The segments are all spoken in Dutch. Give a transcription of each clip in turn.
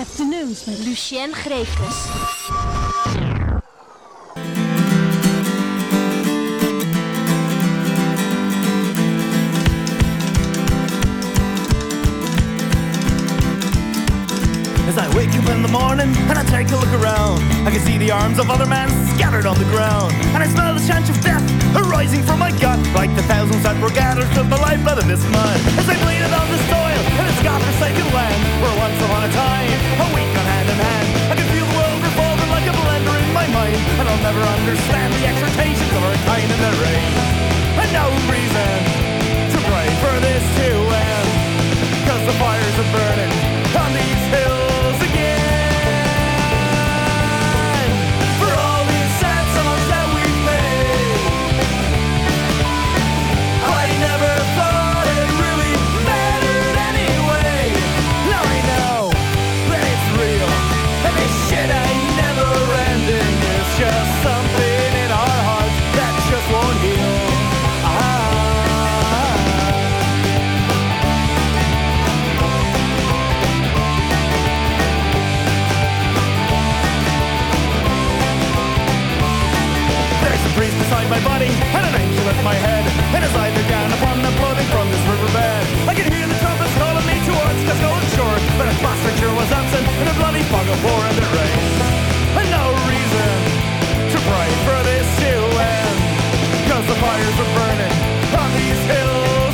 Afternoons met Lucien Grekus. As I wake up in the morning and I take a look around, I can see the arms of other men scattered on the ground. And I smell the stench of death arising from my gut, like the thousands that were gathered from the lifeblood of this mud. As I bleeded on the soil in its godforsaken land, where once upon a time, a week on hand in hand, I can feel the world revolving like a blender in my mind. And I'll never understand the exhortations of our kind in the rain. And no reason to pray for this to end, cause the fires are burning on these hills my body and an angel at my head. And as I look down upon the floating from this riverbed, I can hear the trumpets calling me towards Cascolan shore. But a bastard sure was absent in a bloody fog of war and the rain. And no reason to pray for this to end. Cause the fires are burning on these hills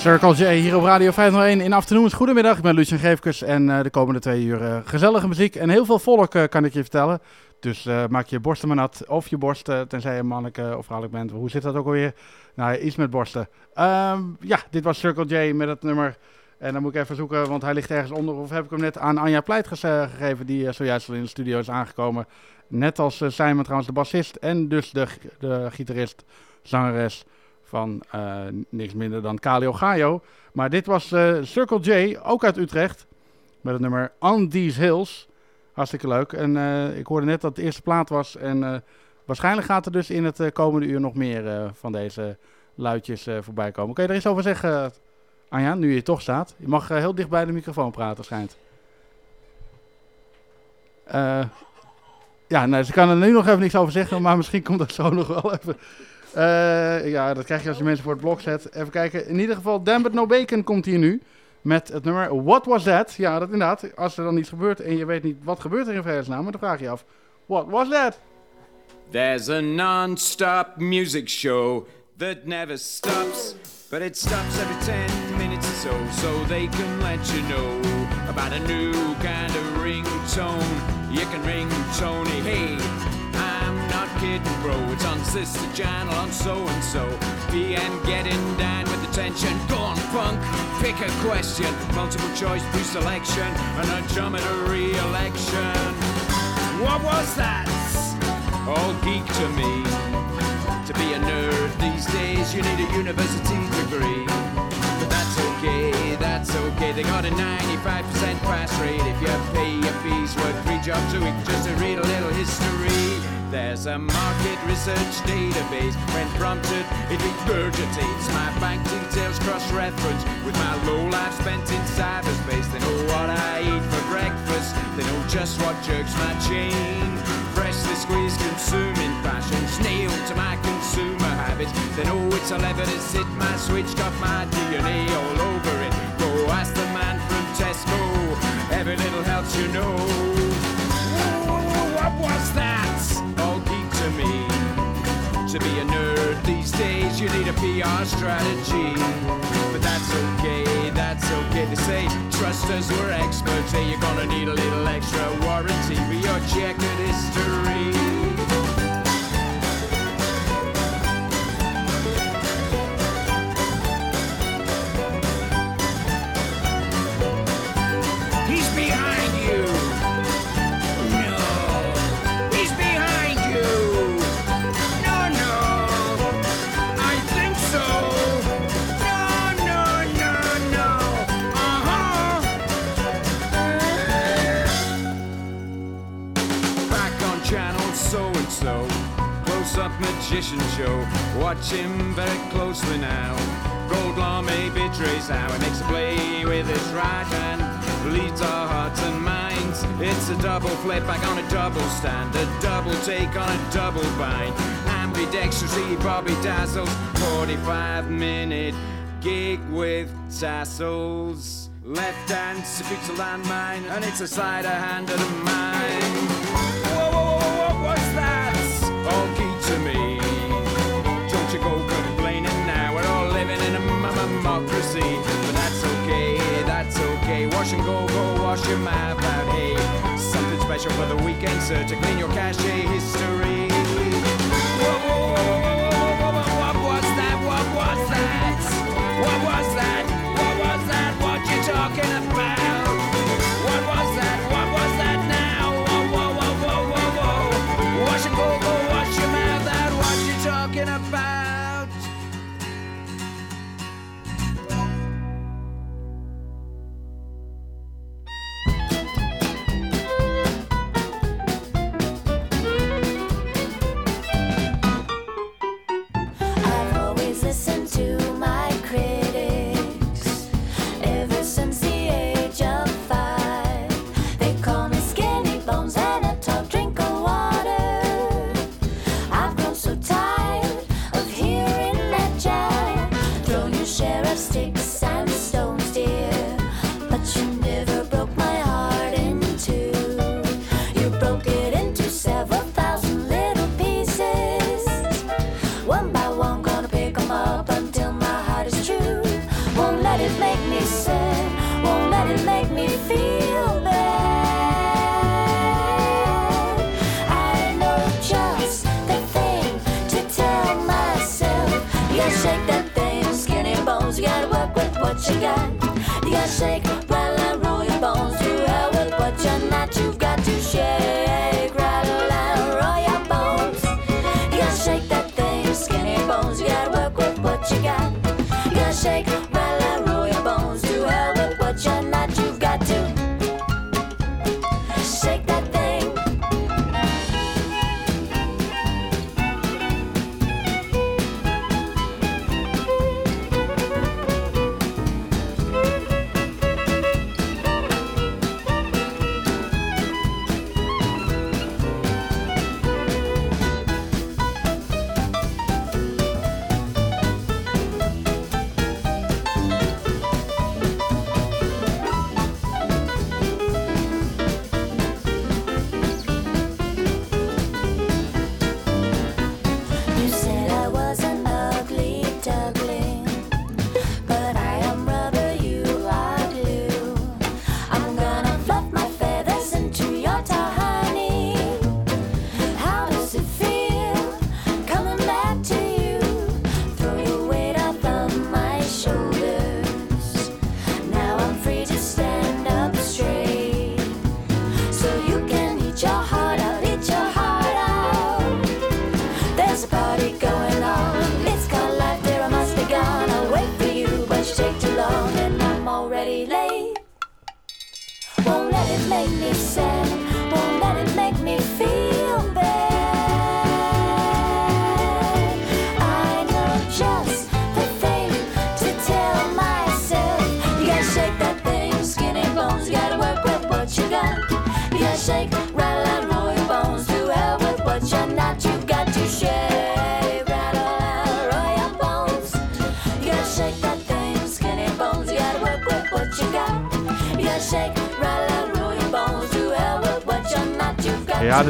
Circle J hier op Radio 501 in Afternoons. Goedemiddag, ik ben Lucien Geefkes en eh, de komende twee uur eh, gezellige muziek en heel veel volk eh, kan ik je vertellen. Dus maak je borsten maar nat of je borsten, tenzij je manneke of vrouwelijk bent. Hoe zit dat ook alweer? Nou, iets met borsten. Ehm, ja, dit was Circle J met het nummer. En dan moet ik even zoeken, want hij ligt ergens onder. Of heb ik hem net aan Anja Pleit gegeven, die zojuist al in de studio is aangekomen. Net als Simon trouwens, de bassist en dus de, de gitarist, zangeres van eh, niks minder dan Kaleo Gaio. Maar dit was eh, Circle J, ook uit Utrecht, met het nummer On These Hills. Hartstikke leuk. En eh, ik hoorde net dat het de eerste plaat was. En waarschijnlijk gaat er dus in het komende uur nog meer van deze luidjes voorbij komen. Je er iets over zeggen, Anja, nu je toch staat? Je mag heel dicht bij de microfoon praten, schijnt. Ja, nee, ze kan er nu nog even niks over zeggen, maar misschien komt dat zo nog wel even. Eh, ja, dat krijg je als je mensen voor het blok zet. Even kijken. In ieder geval, Damn It No Bacon komt hier nu. Met het nummer What Was That? Ja, dat inderdaad. Als er dan iets gebeurt en je weet niet wat gebeurt er in vredesnaam, dan vraag je je af. What was that? There's a non-stop music show that never stops, but it stops every 10 minutes or so, so they can let you know about a new kind of ringtone. You can ring Tony, hey, Not kidding, bro. It's on Sister Channel on so and so. PN getting down with the tension. Go on, punk, pick a question. Multiple choice pre-selection, and a geometry election. What was that? all geek to me. To be a nerd these days, you need a university degree. But that's okay, They got a 95% pass rate if you pay your fees. Work three jobs a week just to read a little history. There's a market research database. When prompted, it regurgitates my bank details cross-reference with my low life spent in cyberspace. They know what I eat for breakfast. They know just what jerks my chain. Freshly squeezed consuming fashions nailed to my consumer habits. They know it's 11 is it my switch got my DNA all over it. Ask the man from Tesco. Every little helps, you know. Ooh, what was that? All geek to me. To be a nerd these days, you need a PR strategy. But that's okay, that's okay. They say, trust us, we're experts. Hey, you're gonna need a little extra warranty for your checkered history. magician show. Watch him very closely now. Goldlaw may betrays how he makes a play with his right hand. Leads our hearts and minds. It's a double flip back on a double stand, a double take on a double bind. Ambidextrous, Bobby dazzles. 45 minute gig with tassels. Left hand distributes a landmine, and it's a slider hand of mine. Whoa, whoa, whoa, whoa, what's that? Okay. Something special for the weekend, sir, to clean your cache history.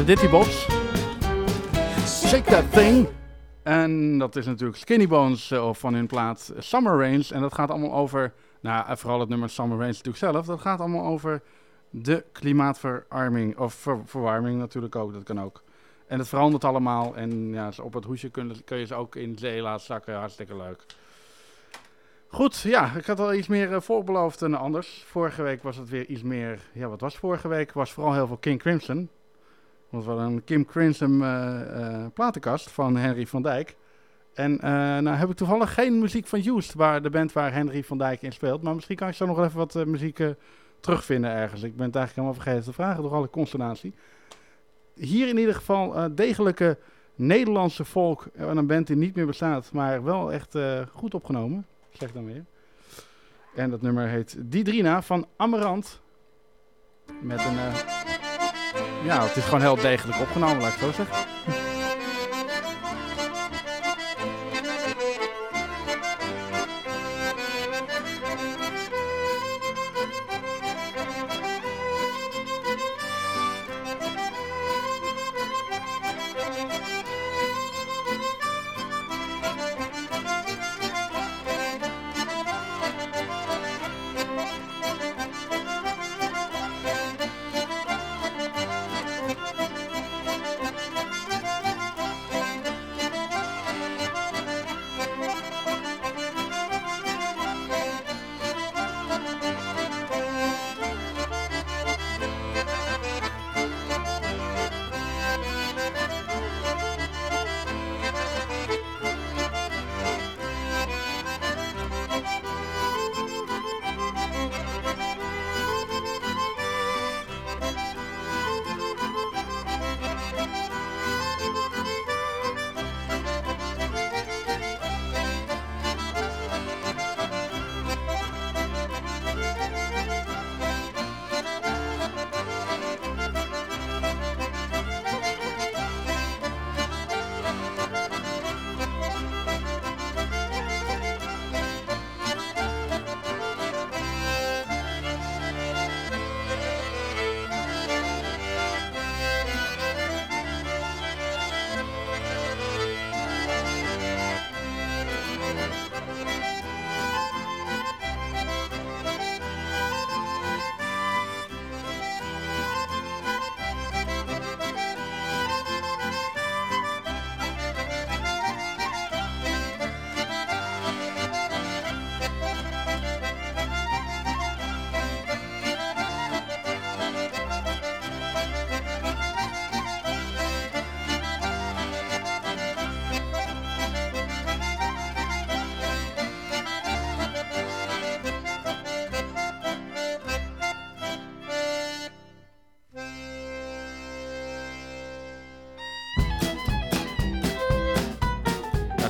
de Ditty Bobs. Shake That Thing. En dat is natuurlijk Skinny Bones eh, of van hun plaat Summer Range. En dat gaat allemaal over, nou eh, vooral het nummer Summer Range natuurlijk zelf. Dat gaat allemaal over de klimaatverarming. Of verwarming natuurlijk ook, dat kan ook. En het verandert allemaal. En ja, op het hoesje kun, kun je ze ook in zee laten zakken. Hartstikke leuk. Goed, ja, ik had al iets meer uh, voorbeloofd dan anders. Vorige week was het weer iets meer. Ja, wat was vorige week? Was vooral heel veel King Crimson. Want we hadden een Kim Crimson eh, eh, platenkast van Henry van Dijk. En eh, nou heb ik toevallig geen muziek van Used, waar de band waar Henry van Dijk in speelt. Maar misschien kan ik zo nog even wat muziek terugvinden ergens. Ik ben het eigenlijk helemaal vergeten te vragen door alle consternatie. Hier in ieder geval degelijke Nederlandse volk en een band die niet meer bestaat, maar wel echt goed opgenomen. Zeg dan weer. En dat nummer heet Didrina van Amarant. Met een... ja, het is gewoon heel degelijk opgenomen, laat ik zo zeggen.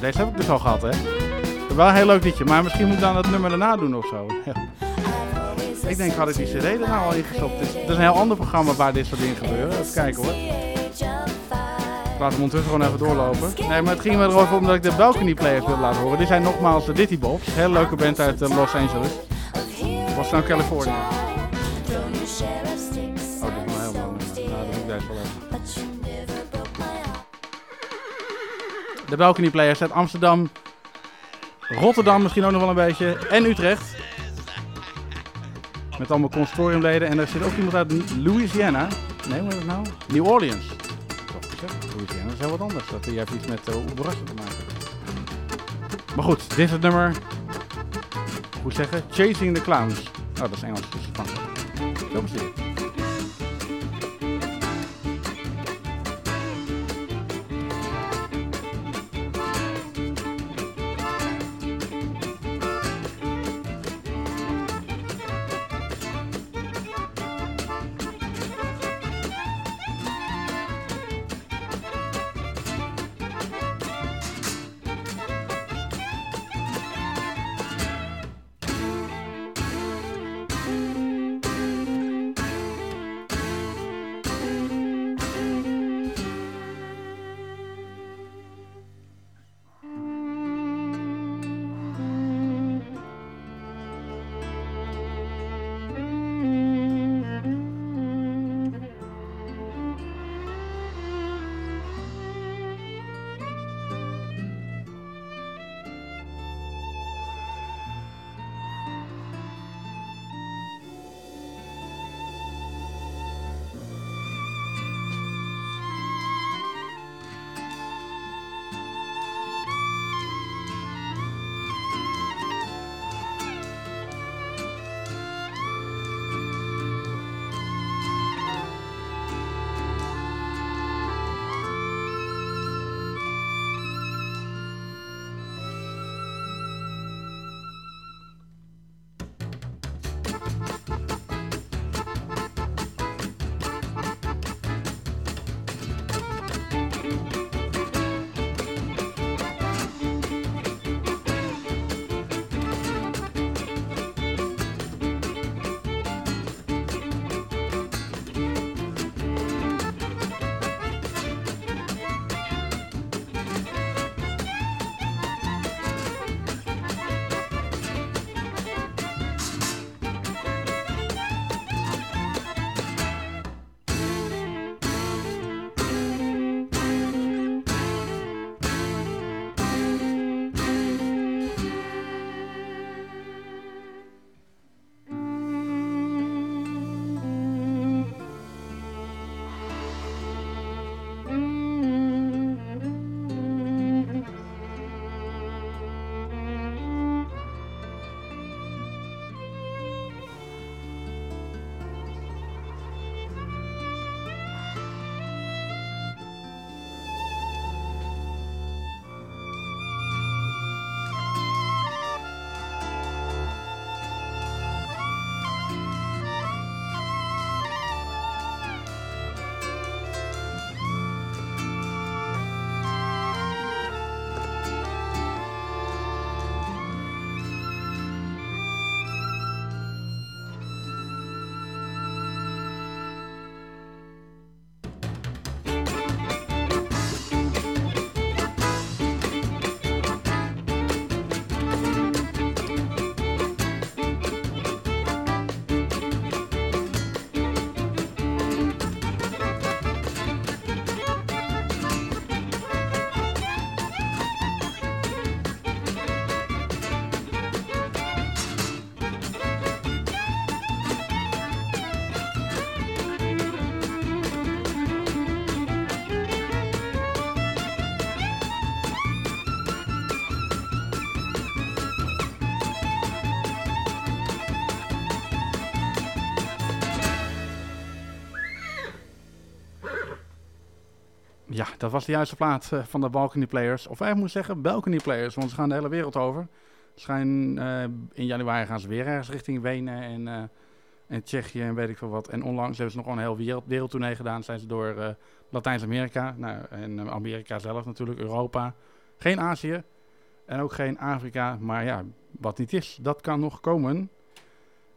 Deze heb ik dus al gehad, hè. Wel een heel leuk liedje, maar misschien moet ik dan dat nummer daarna doen of zo. Ik denk, had ik die cd er nou al ingestopt? Het is, het is een heel ander programma waar dit soort dingen gebeuren. Even kijken hoor. Ik laat hem ondertussen gewoon even doorlopen. Nee, maar het ging me erover omdat ik de Balcony Players wil laten horen. Dit zijn nogmaals de Ditty Bobs. Hele leuke band uit eh, Los Angeles. Boston, Californië. De Balcony Players uit Amsterdam, Rotterdam misschien ook nog wel een beetje en Utrecht. Met allemaal consortiumleden. En er zit ook iemand uit Louisiana. Nee, wat is het nou? New Orleans. Louisiana is heel wat anders. Dat die heeft iets met uh, te maken. Maar goed, dit is het nummer. Hoe zeggen? Chasing the Clowns. Oh, dat is Engels. Dus. Dat was de juiste plaat eh, van de Balcony Players. Of wij moeten zeggen Balcony Players, want ze gaan de hele wereld over. Schijn, eh, in januari gaan ze weer ergens richting Wenen en, eh, en Tsjechië en weet ik veel wat. En onlangs hebben ze nog een heel wereld, gedaan. Zijn ze door Latijns-Amerika nou, en Amerika zelf natuurlijk, Europa. Geen Azië en ook geen Afrika. Maar ja, wat niet is, dat kan nog komen.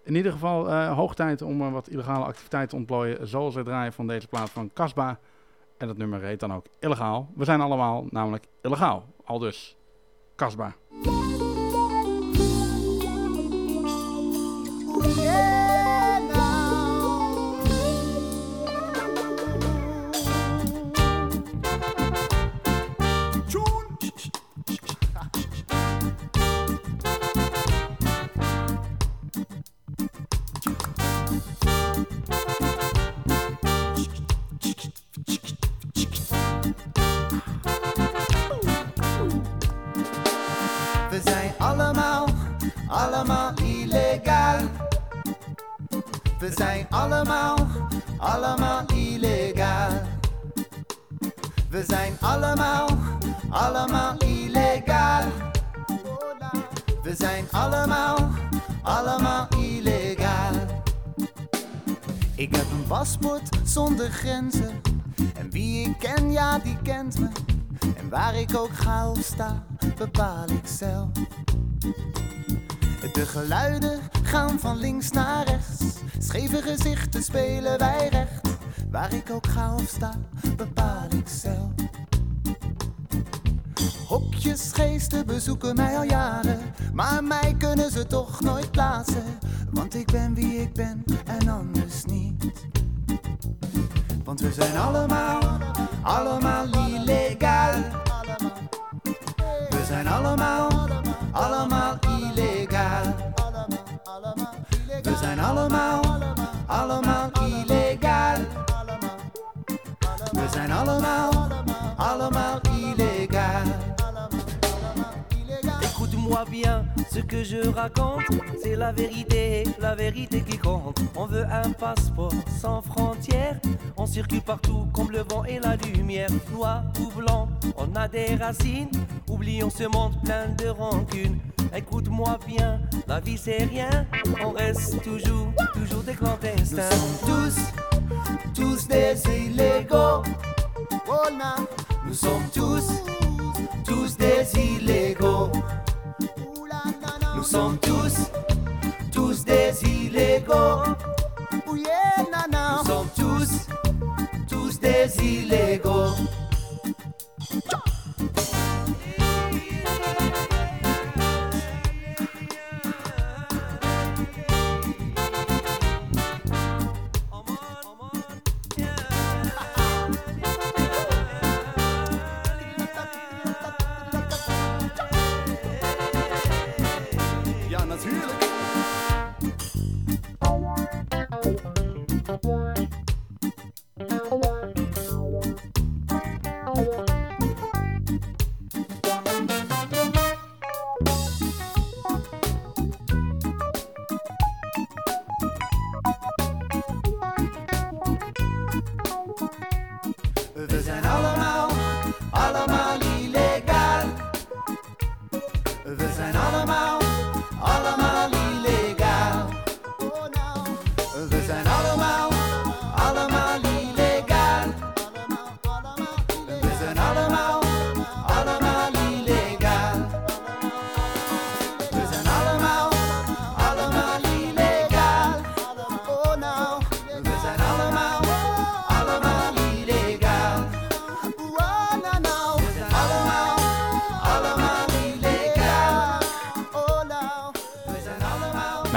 In ieder geval hoog tijd om wat illegale activiteiten te ontplooien. Zoals het draaien van deze plaat van Casba. En dat nummer heet dan ook illegaal. We zijn allemaal namelijk illegaal. Al dus Casba. Grenzen. En wie ik ken, ja, die kent me. En waar ik ook ga of sta, bepaal ik zelf. De geluiden gaan van links naar rechts. Scheve gezichten spelen wij recht. Waar ik ook ga of sta, bepaal ik zelf. Hokjesgeesten bezoeken mij al jaren. Maar mij kunnen ze toch nooit plaatsen. Want ik ben wie ik ben en anders niet. We zijn allemaal, allemaal illegaal. We zijn allemaal, allemaal illegaal. We zijn allemaal, allemaal illegaal. We zijn allemaal, allemaal illegaal. Écoute-moi bien, ce que je raconte, c'est la vérité, la vérité qui compte. On veut un passeport sans frontières, on circule partout comme le vent et la lumière. Noir ou blanc, on a des racines, oublions ce monde plein de rancune. Écoute-moi bien, la vie c'est rien, on reste toujours, toujours des Nous clandestins. sommes tous, tous des illégaux. Oh. Nous sommes tous, tous des illégaux. Nous sommes tous, tous des illégaux. Nous sommes tous, tous des illégaux.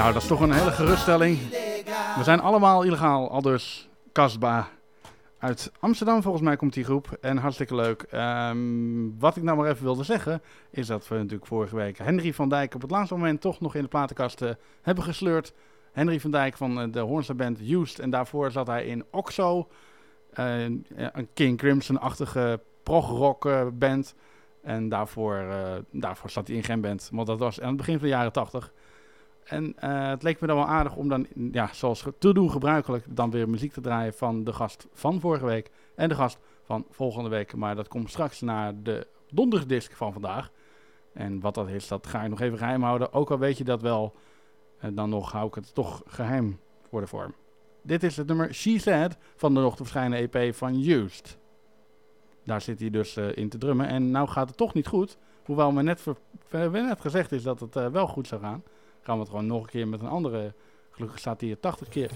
Nou, dat is toch een hele geruststelling. We zijn allemaal illegaal, al dus Kasba. Uit Amsterdam volgens mij komt die groep. En hartstikke leuk. Ehm, wat ik nou maar even wilde zeggen, is dat we natuurlijk vorige week Henry van Dijk op het laatste moment toch nog in de platenkast eh, hebben gesleurd. Henry van Dijk van eh, de Hoornse band Used. En daarvoor zat hij in Oxo. een King Crimson-achtige prog-rock eh, band. En daarvoor, eh, daarvoor zat hij in geen band. Want dat was aan het begin van de jaren tachtig. En eh, het leek me dan wel aardig om dan, ja, zoals te doen gebruikelijk, dan weer muziek te draaien van de gast van vorige week en de gast van volgende week. Maar dat komt straks naar de donderdisc van vandaag. En wat dat is, dat ga ik nog even geheim houden. Ook al weet je dat wel, eh, dan nog hou ik het toch geheim voor de vorm. Dit is het nummer She Said van de nog te verschijnen EP van Used. Daar zit hij dus eh, in te drummen. En nou gaat het toch niet goed. Hoewel me net, ver- net gezegd is dat het wel goed zou gaan. Gaan we het gewoon nog een keer met een andere. Gelukkig staat hier 80 keer.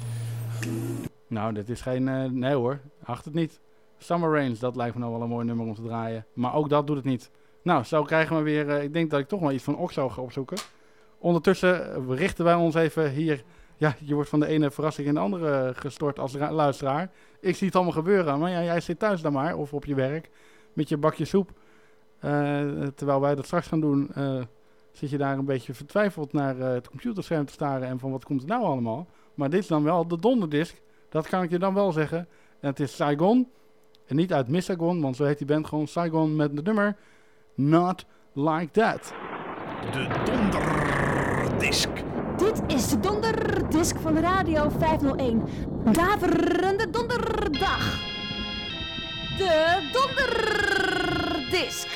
Nou, dit is geen. eh, nee hoor, acht het niet. Summer Rains, dat lijkt me nou wel een mooi nummer om te draaien. Maar ook dat doet het niet. Nou, zo krijgen we weer. eh, ik denk dat ik toch wel iets van Oxo ga opzoeken. Ondertussen eh, richten wij ons even hier. Ja, je wordt van de ene verrassing in de andere gestort als ra- luisteraar. Ik zie het allemaal gebeuren. Maar ja, jij zit thuis dan maar. Of op je werk. Met je bakje soep. Terwijl wij dat straks gaan doen. Zit je daar een beetje vertwijfeld naar eh, het computerscherm te staren. En van wat komt er nou allemaal. Maar dit is dan wel de donderdisc. Dat kan ik je dan wel zeggen. En het is Saigon. En niet uit Miss Saigon, want zo heet die band gewoon Saigon met de nummer Not Like That. De donderdisc. Dit is de donderdisc van Radio 501. Daverende donderdag. De donderdisc.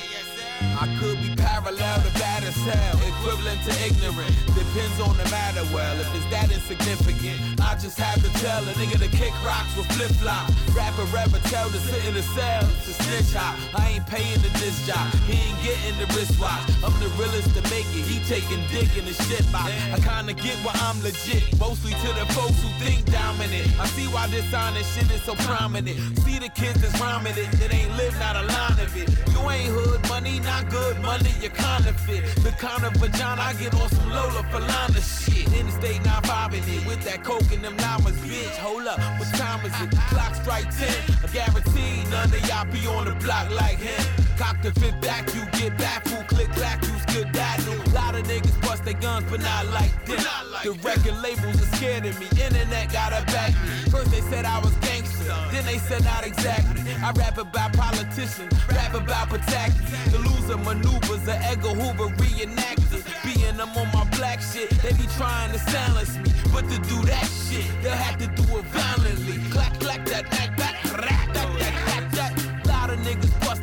I could be parallel as hell, equivalent to ignorant. Depends on the matter. Well, if it's that insignificant, I just have to tell a nigga to kick rocks with flip flop. Rapper, rapper, tell to sit in the cell to snitch hop. I ain't paying the this job. He ain't getting the wristwatch. I'm the realest to make it. He taking dick in the shit box. I kinda get why I'm legit. Mostly to the folks who think dominant. I see why this honest shit is so prominent. See the kids that's rhyming it, that ain't live not a line of it. You ain't hood money, not good money, you counterfeit. The kind of vagina I get on some Lola Falana shit. In the state, not vibing it with that coke and them llamas, bitch. Hold up, what time is it? Clock strike 10. I guarantee none of y'all be on the block like him. Cock the fifth back, you get back, fool, click, clack, you skedaddle. Lot of niggas bust their guns, but not like this. The record labels are scared of me, internet gotta back me. First they said I was gangster, then they said not exactly. I rap about politicians, rap about protecting. The loser maneuvers, the Edgar Hoover reenacted. Being them on my black shit, they be trying to silence me. But to do that shit, they'll have to do it violently. Clack, clack, that, act,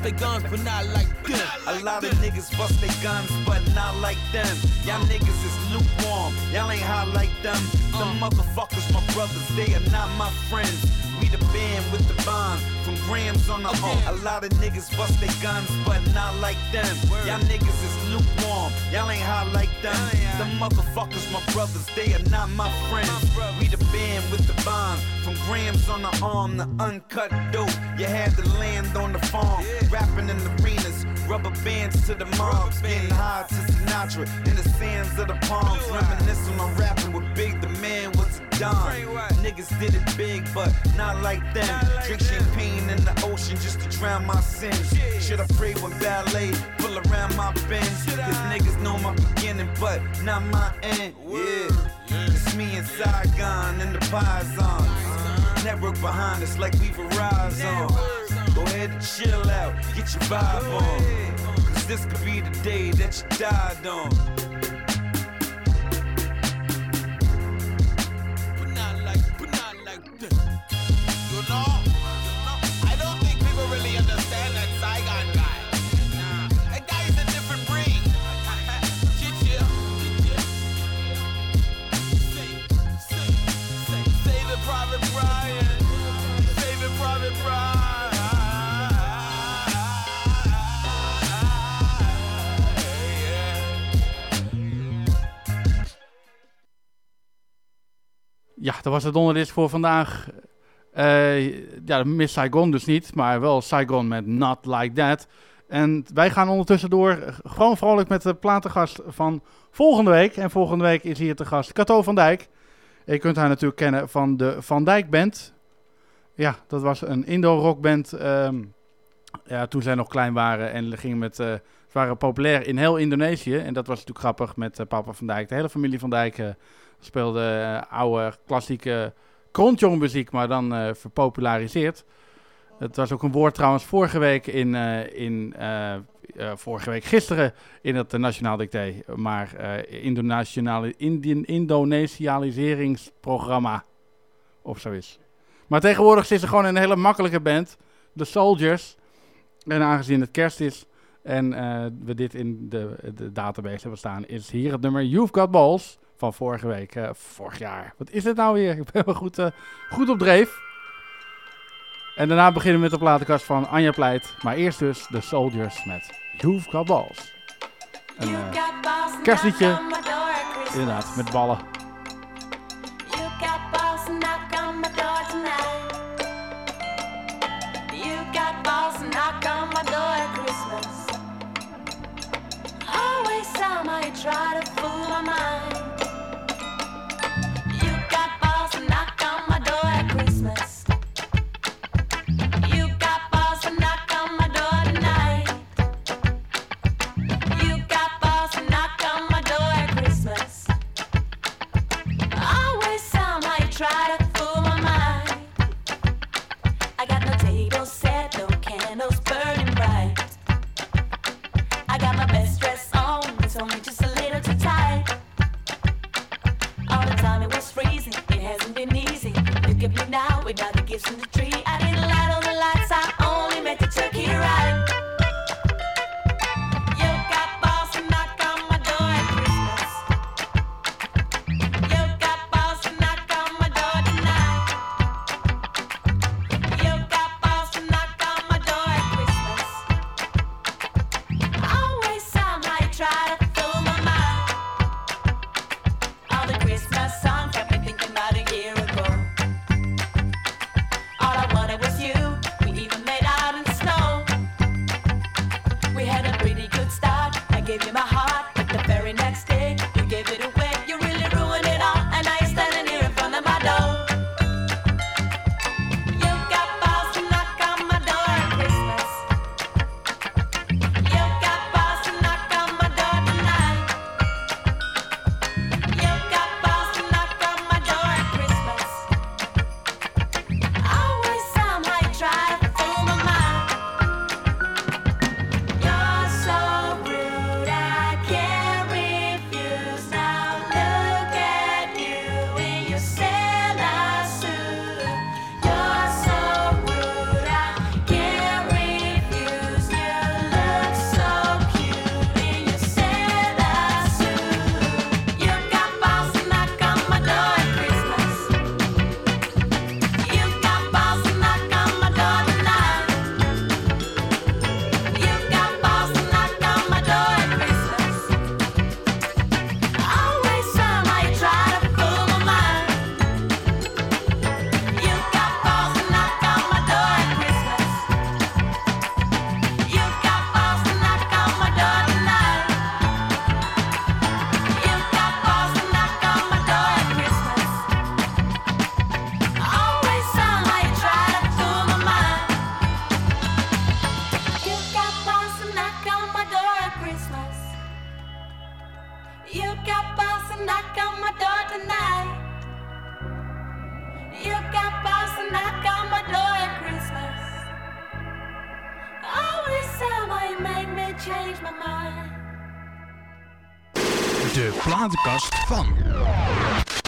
their guns, but not like them. A lot of niggas bust their guns, but not like them. Y'all niggas is lukewarm, y'all ain't hot like them. Them uh. motherfuckers, my brothers, they are not my friends. We the band with the bond, from grams on the home. A lot of niggas bust their guns, but not like them. Y'all niggas is lukewarm, y'all ain't hot like them. Them motherfuckers, my brothers, they are not my friends. We the band with the bond, from grams on the arm, the uncut dope. You had to land on the farm, rapping in the arenas, rubber bands to the mobs, getting high to Sinatra in the sands of the palms, reminiscing on rapping with Big. The man don. Niggas did it big, but not like them. Drink champagne in the ocean just to drown my sins. Should I pray when ballet pull around my bends? Cause niggas know my beginning, but not my end. Yeah, it's me and Saigon and the Pisons. Network behind us like we Verizon. Go ahead and chill out, get your vibe on. Cause this could be the day that you died on. Ja, dat was de donderdisc voor vandaag. Eh, ja, Miss Saigon dus niet, maar wel Saigon met Not Like That. En wij gaan ondertussen door, gewoon vrolijk met de platengast van volgende week. En volgende week is hier te gast Cato van Dijk. Je kunt haar natuurlijk kennen van de Van Dijk Band. Ja, dat was een Indo-rockband ehm, ja, toen zij nog klein waren en gingen met, ze waren populair in heel Indonesië. En dat was natuurlijk grappig met eh, papa Van Dijk. De hele familie Van Dijk speelde eh, oude klassieke krontjongmuziek, maar dan eh, verpopulariseerd. Het was ook een woord trouwens vorige week in, eh, in vorige week gisteren in het Nationaal Dicté, maar internationale Indonesialiseringsprogramma of zo is. Maar tegenwoordig is er gewoon een hele makkelijke band. The Soldiers. En aangezien het kerst is en we dit in de, de database hebben staan, is hier het nummer You've Got Balls van vorige week, eh, vorig jaar. Wat is het nou weer? Ik ben wel goed, eh, goed op dreef. En daarna beginnen we met de platenkast van Anja Pleit. Maar eerst dus The Soldiers met You've Got Balls. Een eh, kerstliedje, inderdaad, met ballen. You got balls to knock without the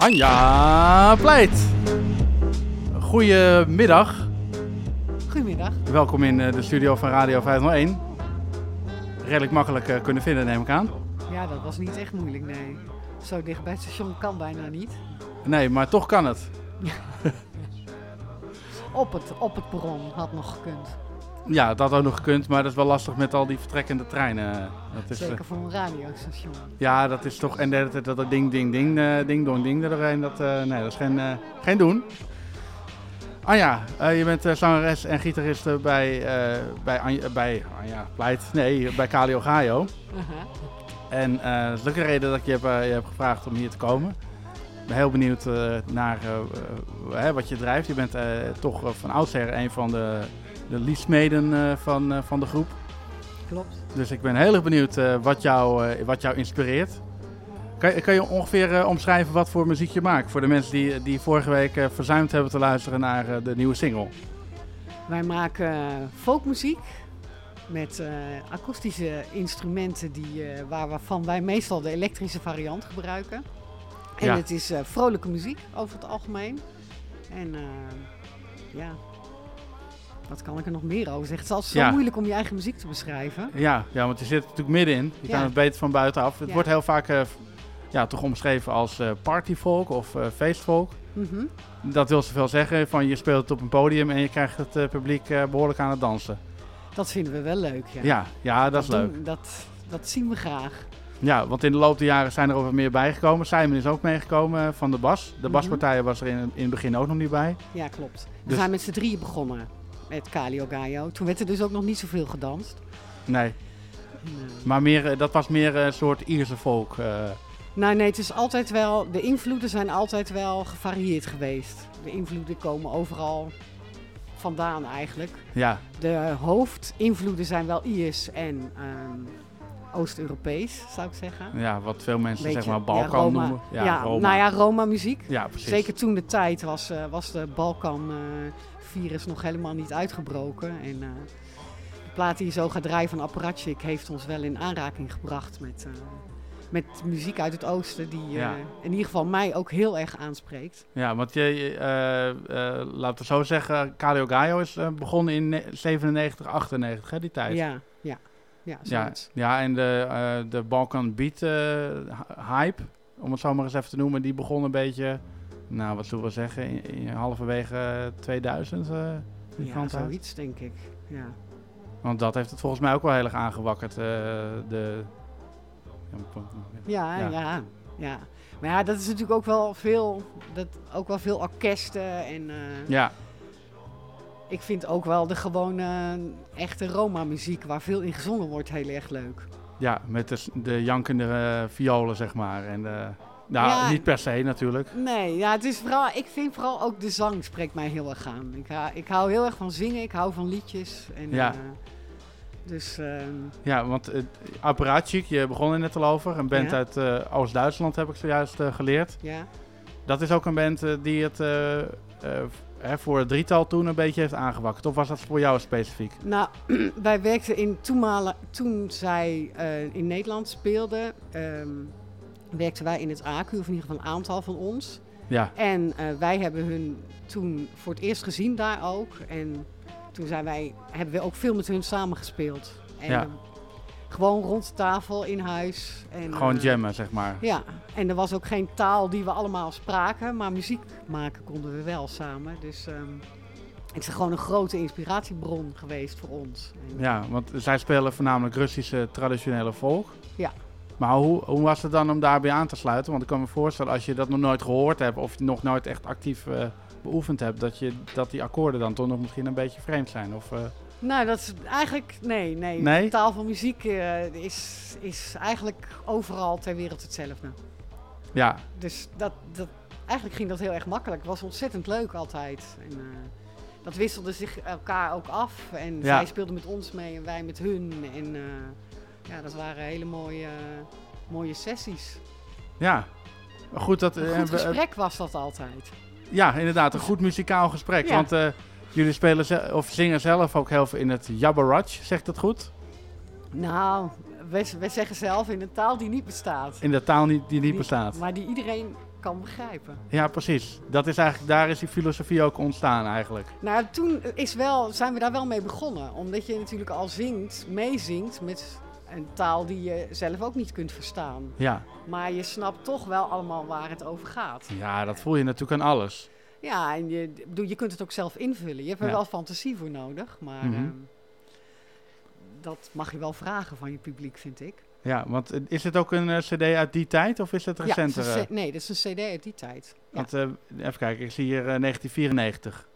Anja Pleit. Goedemiddag. Goedemiddag. Welkom in eh, de studio van Radio 501. Redelijk makkelijk eh, kunnen vinden, neem ik aan. Ja, dat was niet echt moeilijk, nee. Zo dicht bij het station kan bijna niet. Nee, maar toch kan het. Op het, op het perron had nog gekund. Ja, dat had ook nog gekund, maar dat is wel lastig met al die vertrekkende treinen. Dat is, eh, Zeker voor een radiostation. ja, dat is toch... En hele tijd dat ding, ding, ding, eh, ding, dong, ding er doorheen. Dat, eh, nee, dat is geen, geen doen. Anja, eh, je bent zangeres en gitariste bij, bij, Anja, bij Anja Pleit. Nee, bij Calio Gaio. Aha. En dat is een reden dat ik je heb, je heb gevraagd om hier te komen. Ik ben heel benieuwd naar wat je drijft. Je bent toch van oudsher een van de, de liefsmeden van, van de groep. Klopt. Dus ik ben heel erg benieuwd eh, wat, jou, eh, wat jou inspireert. Kan, je- kan je ongeveer eh, omschrijven wat voor muziek je maakt? Voor de mensen die, die vorige week verzuimd hebben te luisteren naar de nieuwe single. Wij maken folkmuziek met akoestische instrumenten die, waar, waarvan wij meestal de elektrische variant gebruiken. En Ja. het is vrolijke muziek over het algemeen. En ja, wat kan ik er nog meer over zeggen? Het is altijd zo Ja. moeilijk om je eigen muziek te beschrijven. Ja, ja, want je zit er natuurlijk middenin. Je kan het beter van buitenaf. Het wordt heel vaak eh, ja, toch omschreven als eh partyfolk of eh, feestvolk. Mhm. Dat wil zoveel zeggen van je speelt het op een podium en je krijgt het publiek eh, behoorlijk aan het dansen. Dat vinden we wel leuk, ja. Ja, ja, dat, is doen- leuk. Dat, dat zien we graag. Ja, want in de loop der jaren zijn er ook wat meer bijgekomen. Simon is ook meegekomen van de bas. De Mhm. baspartij was er in, in het begin ook nog niet bij. Ja, klopt. We Dus- zijn met z'n drieën begonnen met Calio Gaio. Toen werd er dus ook nog niet zoveel gedanst. Nee, maar meer, eh, dat was meer een soort Ierse volk. eh, Nou nee, het is altijd wel, de invloeden zijn altijd wel gevarieerd geweest. De invloeden komen overal vandaan eigenlijk. ja, De hoofdinvloeden zijn wel Iers en ehm, Oost-Europees, zou ik zeggen. ja, wat veel mensen Beetje, zeg maar ja, Balkan Roma. noemen. Ja, Roma. nou ja, Roma-muziek. Ja, precies. Zeker toen de tijd was, eh, was de Balkan-virus nog helemaal niet uitgebroken. En eh, de plaat die je zo gaat draaien van Apparatchik heeft ons wel in aanraking gebracht met, eh, met muziek uit het oosten. Die eh, Ja. in ieder geval mij ook heel erg aanspreekt. Ja, want je, laten we zo zeggen, Gaio is begonnen in ne- 97, 98, hè, die tijd. Ja, ja, ja, ja, ja, en de, de Balkan Beat hy- hype, om het zo maar eens even te noemen, die begon een beetje, nou wat zullen we zeggen, in, in halverwege 2000. eh die Ja, uit. zoiets denk ik. Ja. Want dat heeft het volgens mij ook wel heel erg aangewakkerd. eh, de, Ja, Ja. ja, ja, Maar ja, dat is natuurlijk ook wel veel, dat, ook wel veel orkesten en... eh, ja, Ik vind ook wel de gewone echte Roma-muziek waar veel in gezongen wordt heel erg leuk. ja, met de, de jankende violen, zeg maar. En, nou, Ja. niet per se natuurlijk. Nee, ja, het is vooral, ik vind vooral ook de zang spreekt mij heel erg aan. Ik, hou- ik hou heel erg van zingen, ik hou van liedjes. En, Ja. eh, dus ehm, Ja, want uh, je begon er net al over. Een band Ja. uit eh, Oost-Duitsland heb ik zojuist geleerd. ja, Dat is ook een band die het hè, voor het drietal toen een beetje heeft aangewakkerd. Of was dat voor jou specifiek? nou, wij werkten in toenmalen, toen zij in Nederland speelden, ehm, werkten wij in het AQ, of in ieder geval een aantal van ons. Ja, En eh, wij hebben hun toen voor het eerst gezien daar ook. En toen zijn wij, hebben we ook veel met hun samengespeeld. En Ja. gewoon rond de tafel in huis. En, gewoon eh, jammen, zeg maar. Ja, en er was ook geen taal die we allemaal spraken, maar muziek maken konden we wel samen. Dus ehm, het is gewoon een grote inspiratiebron geweest voor ons. En, Ja, want zij spelen voornamelijk Russische traditionele volk. Ja. Maar hoe, hoe was het dan om daarbij aan te sluiten? Want ik kan me voorstellen, als je dat nog nooit gehoord hebt of nog nooit echt actief eh, beoefend hebt, dat, je, dat die akkoorden dan toch nog misschien een beetje vreemd zijn. Of, eh, Nou, dat is eigenlijk, nee, nee. Nee? De taal van muziek eh, is, is eigenlijk overal ter wereld hetzelfde. ja, Dus dat, dat, eigenlijk ging dat heel erg makkelijk. Het was ontzettend leuk altijd. En, dat wisselde zich elkaar ook af. En Ja. zij speelden met ons mee en wij met hun. En ja, dat waren hele mooie, mooie sessies. ja. Goed dat... Een eh, goed gesprek was dat altijd. Ja, inderdaad, een goed muzikaal gesprek. Ja. Want eh, jullie spelen ze- of zingen zelf ook heel veel in het Jabberaj, zegt dat goed? Nou, wij, wij zeggen zelf in een taal die niet bestaat. In de taal niet, die niet Die- bestaat. Maar die iedereen kan begrijpen. Ja, precies. Dat is eigenlijk, daar is die filosofie ook ontstaan eigenlijk. Nou, toen is wel, zijn we daar wel mee begonnen. Omdat je natuurlijk al zingt, meezingt met een taal die je zelf ook niet kunt verstaan. Ja. Maar je snapt toch wel allemaal waar het over gaat. ja, dat voel je natuurlijk aan alles. Ja, en je, bedoel, je kunt het ook zelf invullen. Je hebt er Ja. wel fantasie voor nodig. Maar Mhm. ehm, dat mag je wel vragen van je publiek, vind ik. Ja, want is het ook een eh, cd uit die tijd of is het Ja, recenter? C- nee, dat is een cd uit die tijd. Ja. Want, eh, even kijken, ik zie hier eh, 1994.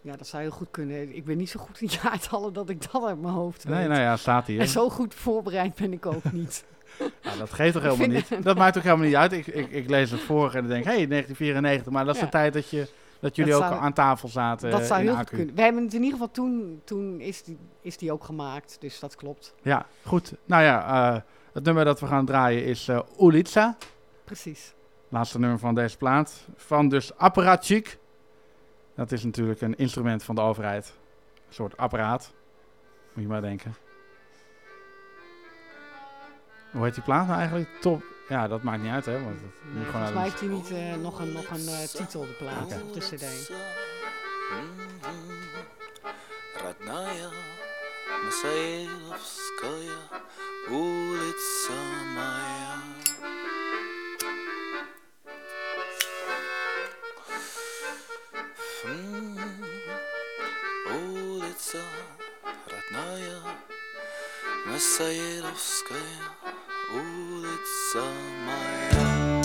Ja, dat zou heel goed kunnen. Ik ben niet zo goed in jaartallen dat ik dat uit mijn hoofd weet. Nee, nou ja, staat hier. En zo goed voorbereid ben ik ook niet. Ja, dat geeft toch helemaal niet? Dat maakt ook helemaal niet uit. Ik, ik, ik lees het voor en dan denk ik, hey, 1994. Maar dat is Ja. de tijd dat, je, dat jullie Dat ook zou- aan tafel zaten dat zou heel goed kunnen. We hebben het in ieder geval toen, toen is, die, is die ook gemaakt. Dus dat klopt. Ja, goed. Nou ja, eh, het nummer dat we gaan draaien is eh Ulica. Precies. Laatste nummer van deze plaat. Van dus Apparatchik. Dat is natuurlijk een instrument van de overheid. Een soort apparaat. Moet je maar denken. Hoe heet die plaat nou eigenlijk? Top. Ja, dat maakt niet uit, hè? Want dat moet Nee, je gewoon volgens mij uit. heeft hij niet eh, nog een, nog een eh, titel, de plaat, Oké. op de cd. родная Масаиловская улица моя. Масаиловская улица моя.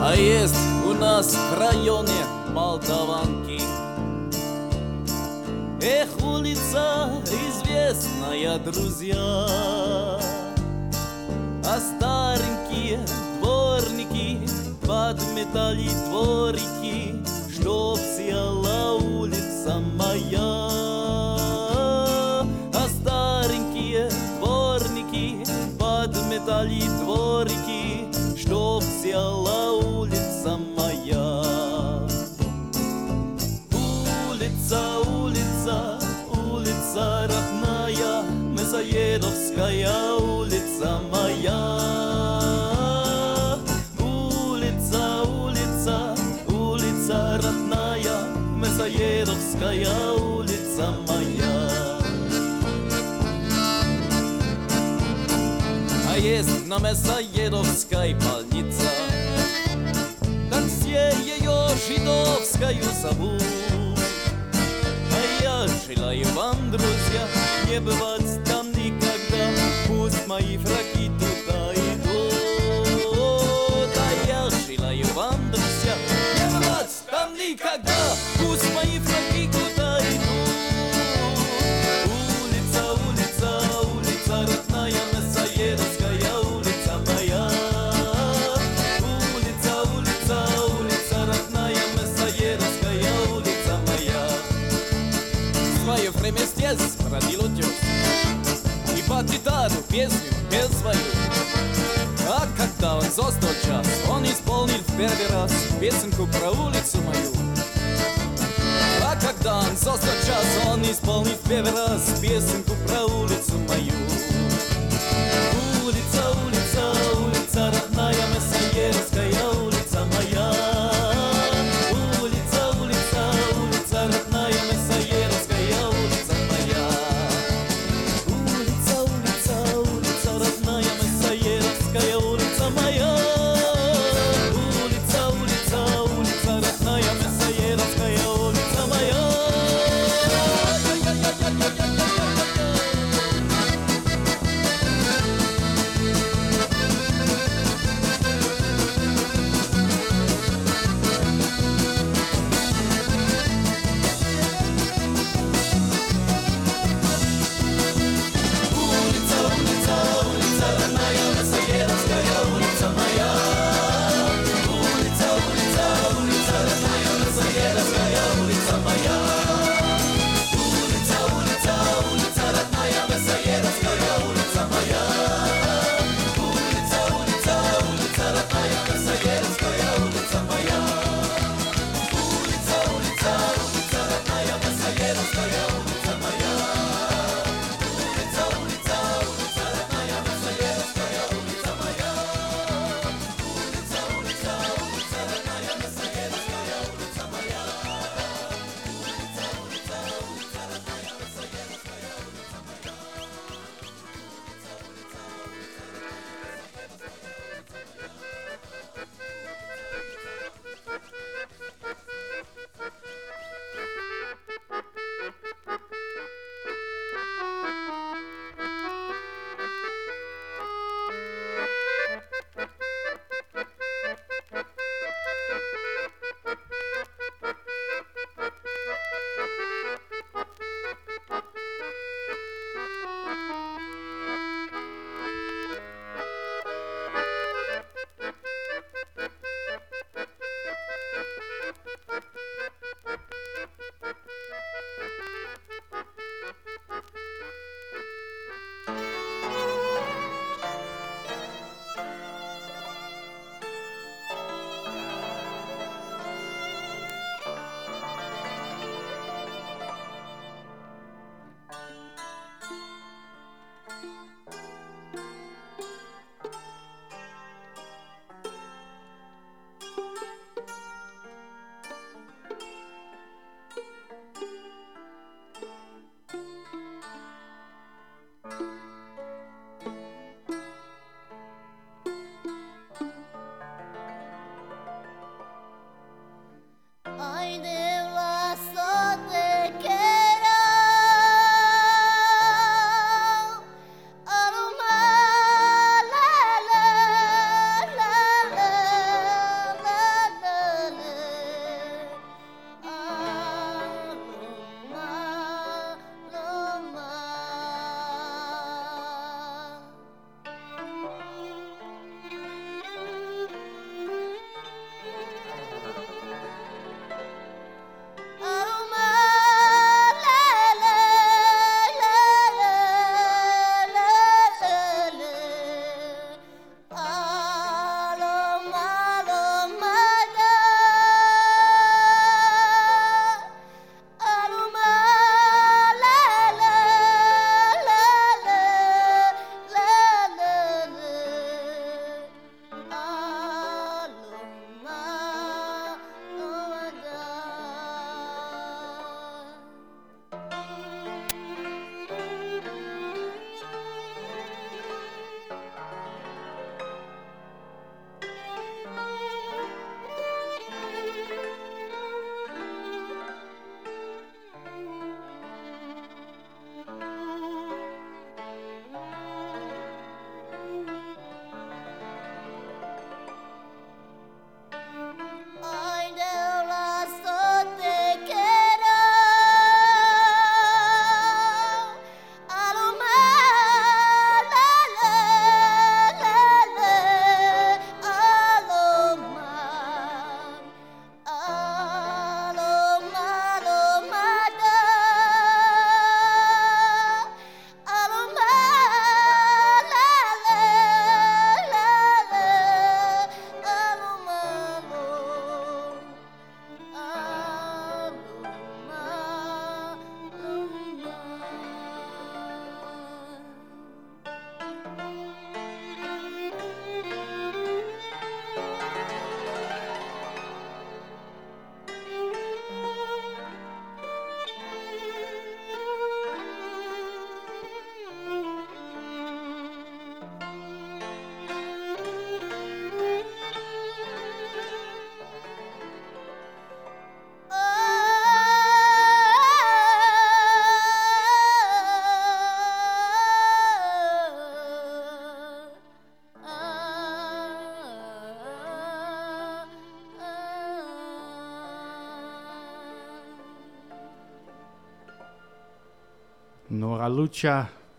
А есть у нас в районе Молдаванки. Эх, улица известная, друзья. А старенькие дворники подметали дворики Чтоб съела улица моя. А старенькие дворники подметали дворики Чтоб съела улица моя. Улица, улица, улица родная Месоедовская улица моя на Месоедовской больница Так все ее жидовскую зовут А я желаю вам, друзья, не бывать там никогда Пусть мои враги песню пел свою А когда он застал час, он исполнил в первый раз Песенку про улицу мою а когда он застал час, он исполнит в первый раз песенку про улицу мою.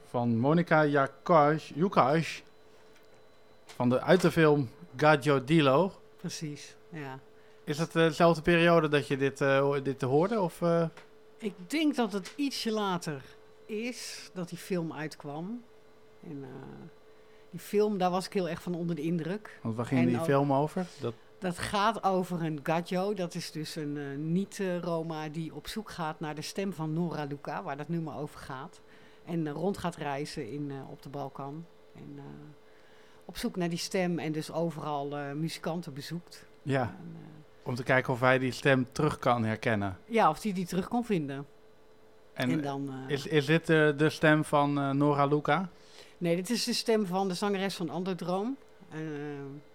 Van Monica Jukash. Van de, uit de film Gaggio Dilo. Precies, ja. Is het eh, dezelfde periode dat je dit, ho- dit hoorde? Of, eh? Ik denk dat het ietsje later is dat die film uitkwam. En die film, daar was ik heel erg van onder de indruk. Want waar ging En die ook- film over? Dat, Dat gaat over een Gaggio. Dat is dus een niet-Roma die op zoek gaat naar de stem van Nora Luca, waar dat nummer over gaat. En eh, rond gaat reizen in, eh, op de Balkan. En eh, op zoek naar die stem en dus overal muzikanten bezoekt. ja, En, om te kijken of hij die stem terug kan herkennen. ja, of die die terug kon vinden. En, En dan, is, is dit de stem van Nora Luca? Nee, dit is de stem van de zangeres van Anderdroom. Eh,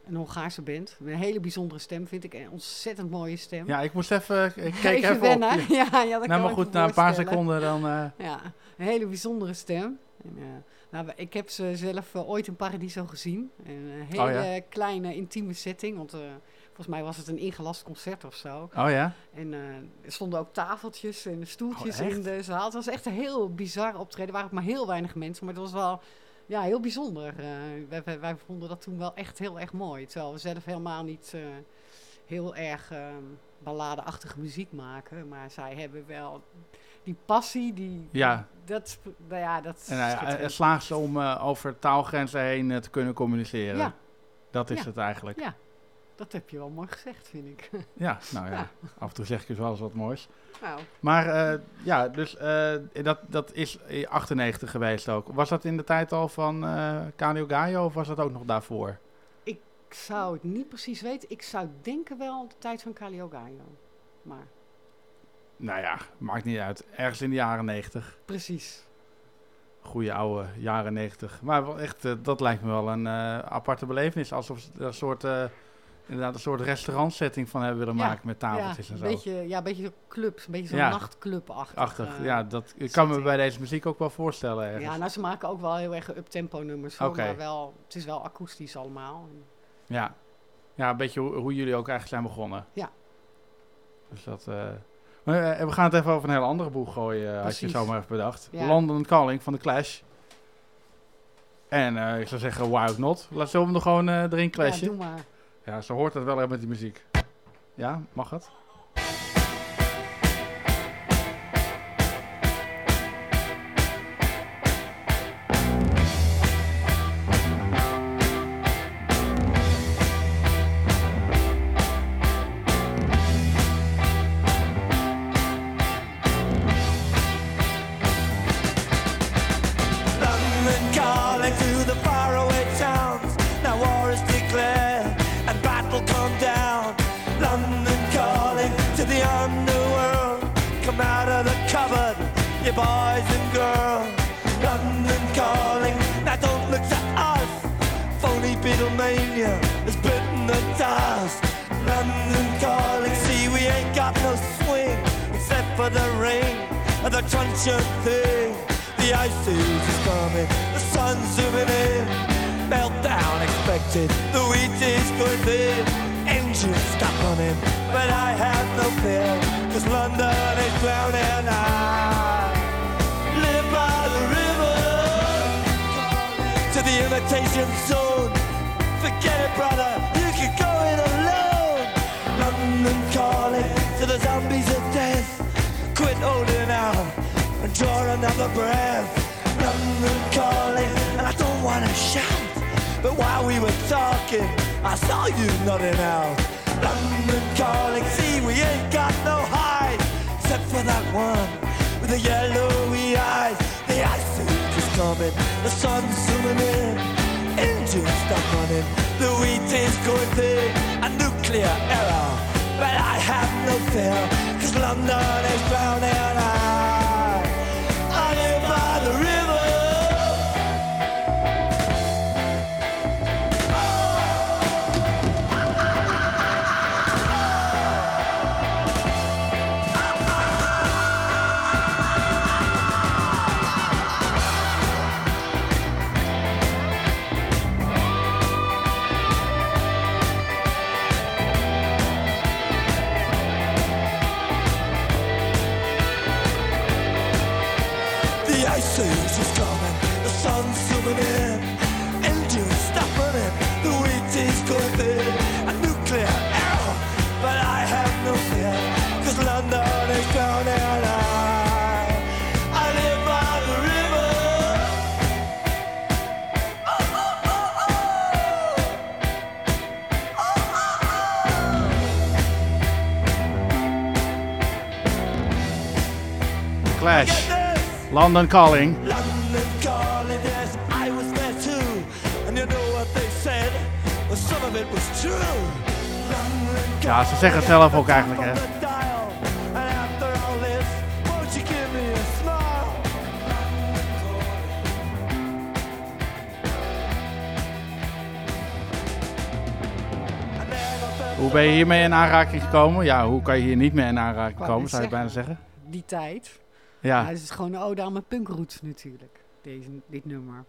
een Hongaarse band. Een hele bijzondere stem vind ik. Een ontzettend mooie stem. Ja, ik moest even... Ik keek Even even wennen. op. Ja, ja, dat nou, maar goed, na een paar seconden dan... eh, Ja, een hele bijzondere stem. En, eh, nou, ik heb ze zelf eh, ooit in Paradiso gezien. En Een hele Oh ja? kleine, intieme setting. Want eh, volgens mij was het een ingelast concert of zo. Oh ja? En eh, er stonden ook tafeltjes en stoeltjes Oh, in de zaal. Het was echt een heel bizar optreden. Er waren ook maar heel weinig mensen. Maar het was wel ja, heel bijzonder. Eh, wij, wij, vonden dat toen wel echt heel erg mooi. Terwijl we zelf helemaal niet eh, heel erg eh, balladeachtige muziek maken. Maar zij hebben wel die passie, die... Ja. Dat, nou ja, dat En hij, schitterend. slaagt ze om eh, over taalgrenzen heen eh, te kunnen communiceren. Ja. Dat is Ja. het eigenlijk. Ja, dat heb je wel mooi gezegd, vind ik. Ja, nou ja. Ja. Af en toe zeg ik dus wel eens wat moois. Nou. Maar eh, ja, dus eh, dat, dat is in 98 geweest ook. Was dat in de tijd al van Canio Gaio of was dat ook nog daarvoor? Ik zou het niet precies weten. Ik zou denken wel de tijd van Calio Gaio. Maar Nou ja, maakt niet uit. Ergens in de jaren 90. precies. Goede oude jaren 90. Maar wel echt, dat lijkt me wel een aparte belevenis. Alsof ze een soort, inderdaad een soort restaurantsetting van hebben willen Ja, maken met tafeltjes ja, en een zo. Beetje, ja, een beetje clubs, een beetje zo'n Ja. nachtclub-achtig. Achtig, eh, ja, dat ik kan me bij deze muziek ook wel voorstellen ergens. Ja, nou ze maken ook wel heel erg up-tempo nummers. hoor, Oké. Maar wel, het is wel akoestisch allemaal. Ja, ja een beetje hoe, hoe jullie ook eigenlijk zijn begonnen. Ja. Dus dat... eh, maar, eh, we gaan het even over een hele andere boeg gooien, had je Precies. zomaar even bedacht. Ja. London Calling van de Clash. En ik zou zeggen, why not? Laat zullen we hem er gewoon erin Ja, clashen? doe maar. Ja, zo hoort het wel met die muziek. Ja, mag het? Clash. London Calling. London calling, yes, I was there too. And you know what they said? Well, some of it was true. London Ja, ze zeggen het zelf ook eigenlijk, hè. dial. And after all this, won't you give me a smile? Hoe ben je hiermee in aanraking gekomen? Ja, hoe kan je hier niet mee in aanraking komen, zou je bijna zeggen? Die tijd. Ja. het is gewoon een ode aan mijn punkroots natuurlijk. Deze, dit nummer.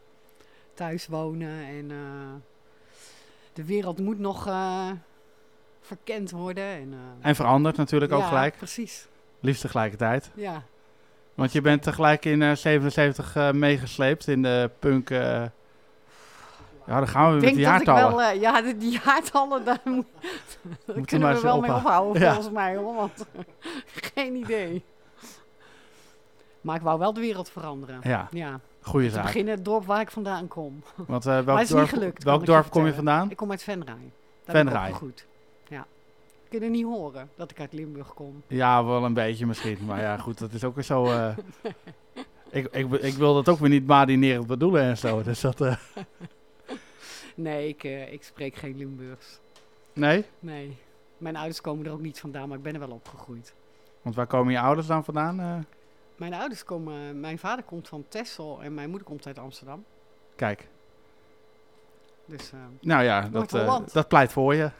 Thuis wonen en eh, de wereld moet nog eh, verkend worden. En, eh, En verandert natuurlijk ook gelijk. precies. Liefst tegelijkertijd. Ja. Want je bent tegelijk in eh 77 eh, meegesleept in de punk... ja, dan gaan we Ik met die jaartallen. wel, eh, ja, de, die jaartallen, daar, moet, daar kunnen we wel mee ophouden. ophouden Ja. volgens mij. Hoor, want geen idee. Maar ik wou wel de wereld veranderen. Ja, ja. goeie Te zaak. beginnen het dorp waar ik vandaan kom. Want, eh, welk maar het is dorp- niet gelukt. welk dorp kom je vandaan? Ik kom uit Venray. Daar ben ik Venray. opgegroeid. Ja. Kunnen niet horen dat ik uit Limburg kom. Ja, wel een beetje misschien. Maar ja, goed, dat is ook weer zo... eh, ik, ik, ik wil dat ook weer niet badinerend bedoelen en zo. Dus dat... eh, Nee, ik, ik spreek geen Limburgs. nee? Nee. Mijn ouders komen er ook niet vandaan, maar ik ben er wel opgegroeid. Want waar komen je ouders dan vandaan? Mijn ouders komen... Mijn vader komt van Texel en mijn moeder komt uit Amsterdam. kijk. Dus, eh, Nou ja, dat, eh, dat pleit voor je.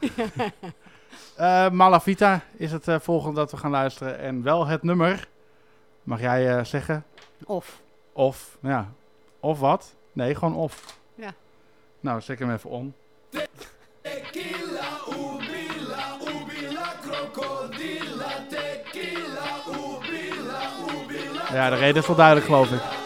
Eh, Malavita is het eh, volgende dat we gaan luisteren. En wel het nummer. Mag jij eh, zeggen? Of. Of, ja. Of wat? Nee, gewoon of. Ja. Nou, zet ik hem even om. Ja, de reden is wel duidelijk, geloof ik.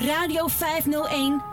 Radio 501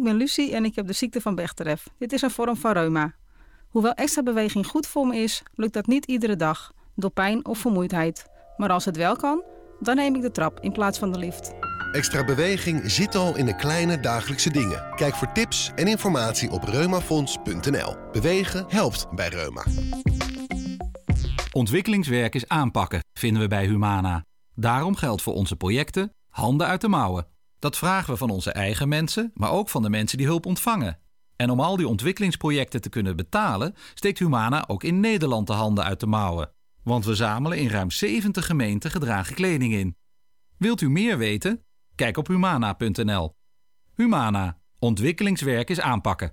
Ik ben Lucie en ik heb de ziekte van Bechterew. Dit is een vorm van reuma. Hoewel extra beweging goed voor me is, lukt dat niet iedere dag, door pijn of vermoeidheid. Maar als het wel kan, dan neem ik de trap in plaats van de lift. Extra beweging zit al in de kleine dagelijkse dingen. Kijk voor tips en informatie op reumafonds.nl. Bewegen helpt bij reuma. Ontwikkelingswerk is aanpakken, vinden we bij Humana. Daarom geldt voor onze projecten handen uit de mouwen. Dat vragen we van onze eigen mensen, maar ook van de mensen die hulp ontvangen. En om al die ontwikkelingsprojecten te kunnen betalen, steekt Humana ook in Nederland de handen uit de mouwen. Want we zamelen in ruim 70 gemeenten gedragen kleding in. Wilt u meer weten? Kijk op humana.nl. Humana. Ontwikkelingswerk is aanpakken.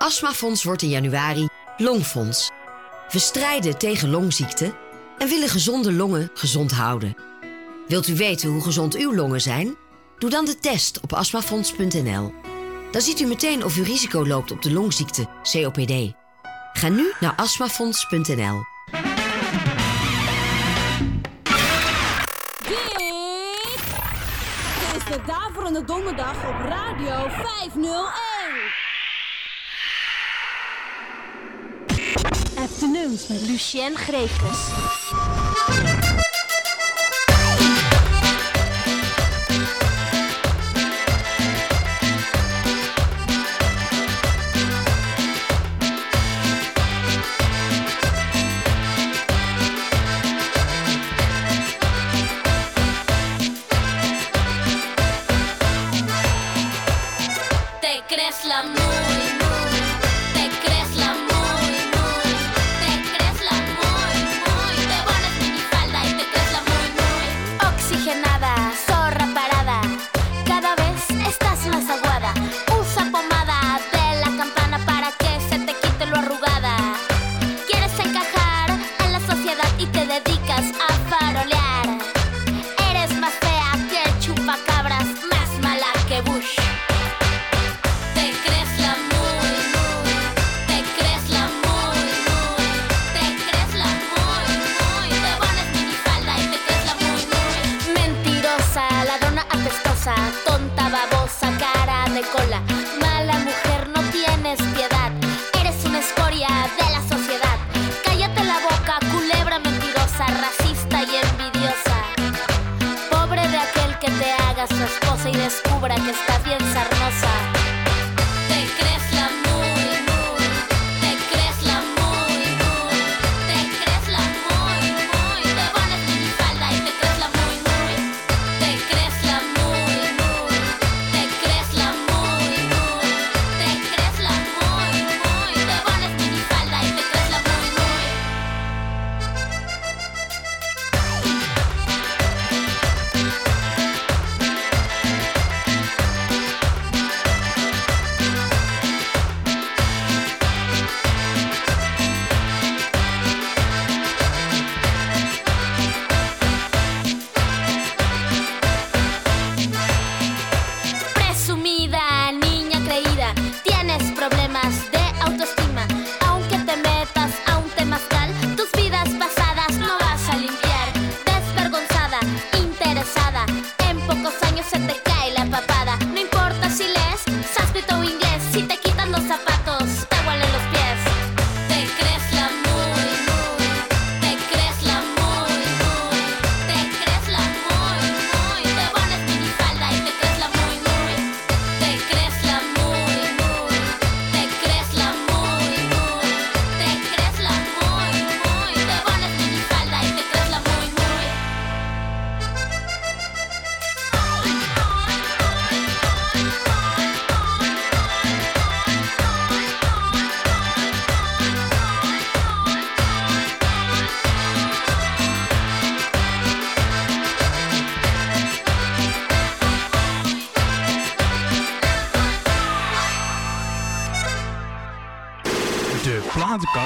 Astmafonds wordt in januari Longfonds. We strijden tegen longziekten en willen gezonde longen gezond houden. Wilt u weten hoe gezond uw longen zijn? Doe dan de test op astmafonds.nl. Dan ziet u meteen of u risico loopt op de longziekte COPD. Ga nu naar astmafonds.nl. Dit is de Daverende Donderdag op Radio 501. Afternoons met Lucien Greefkes.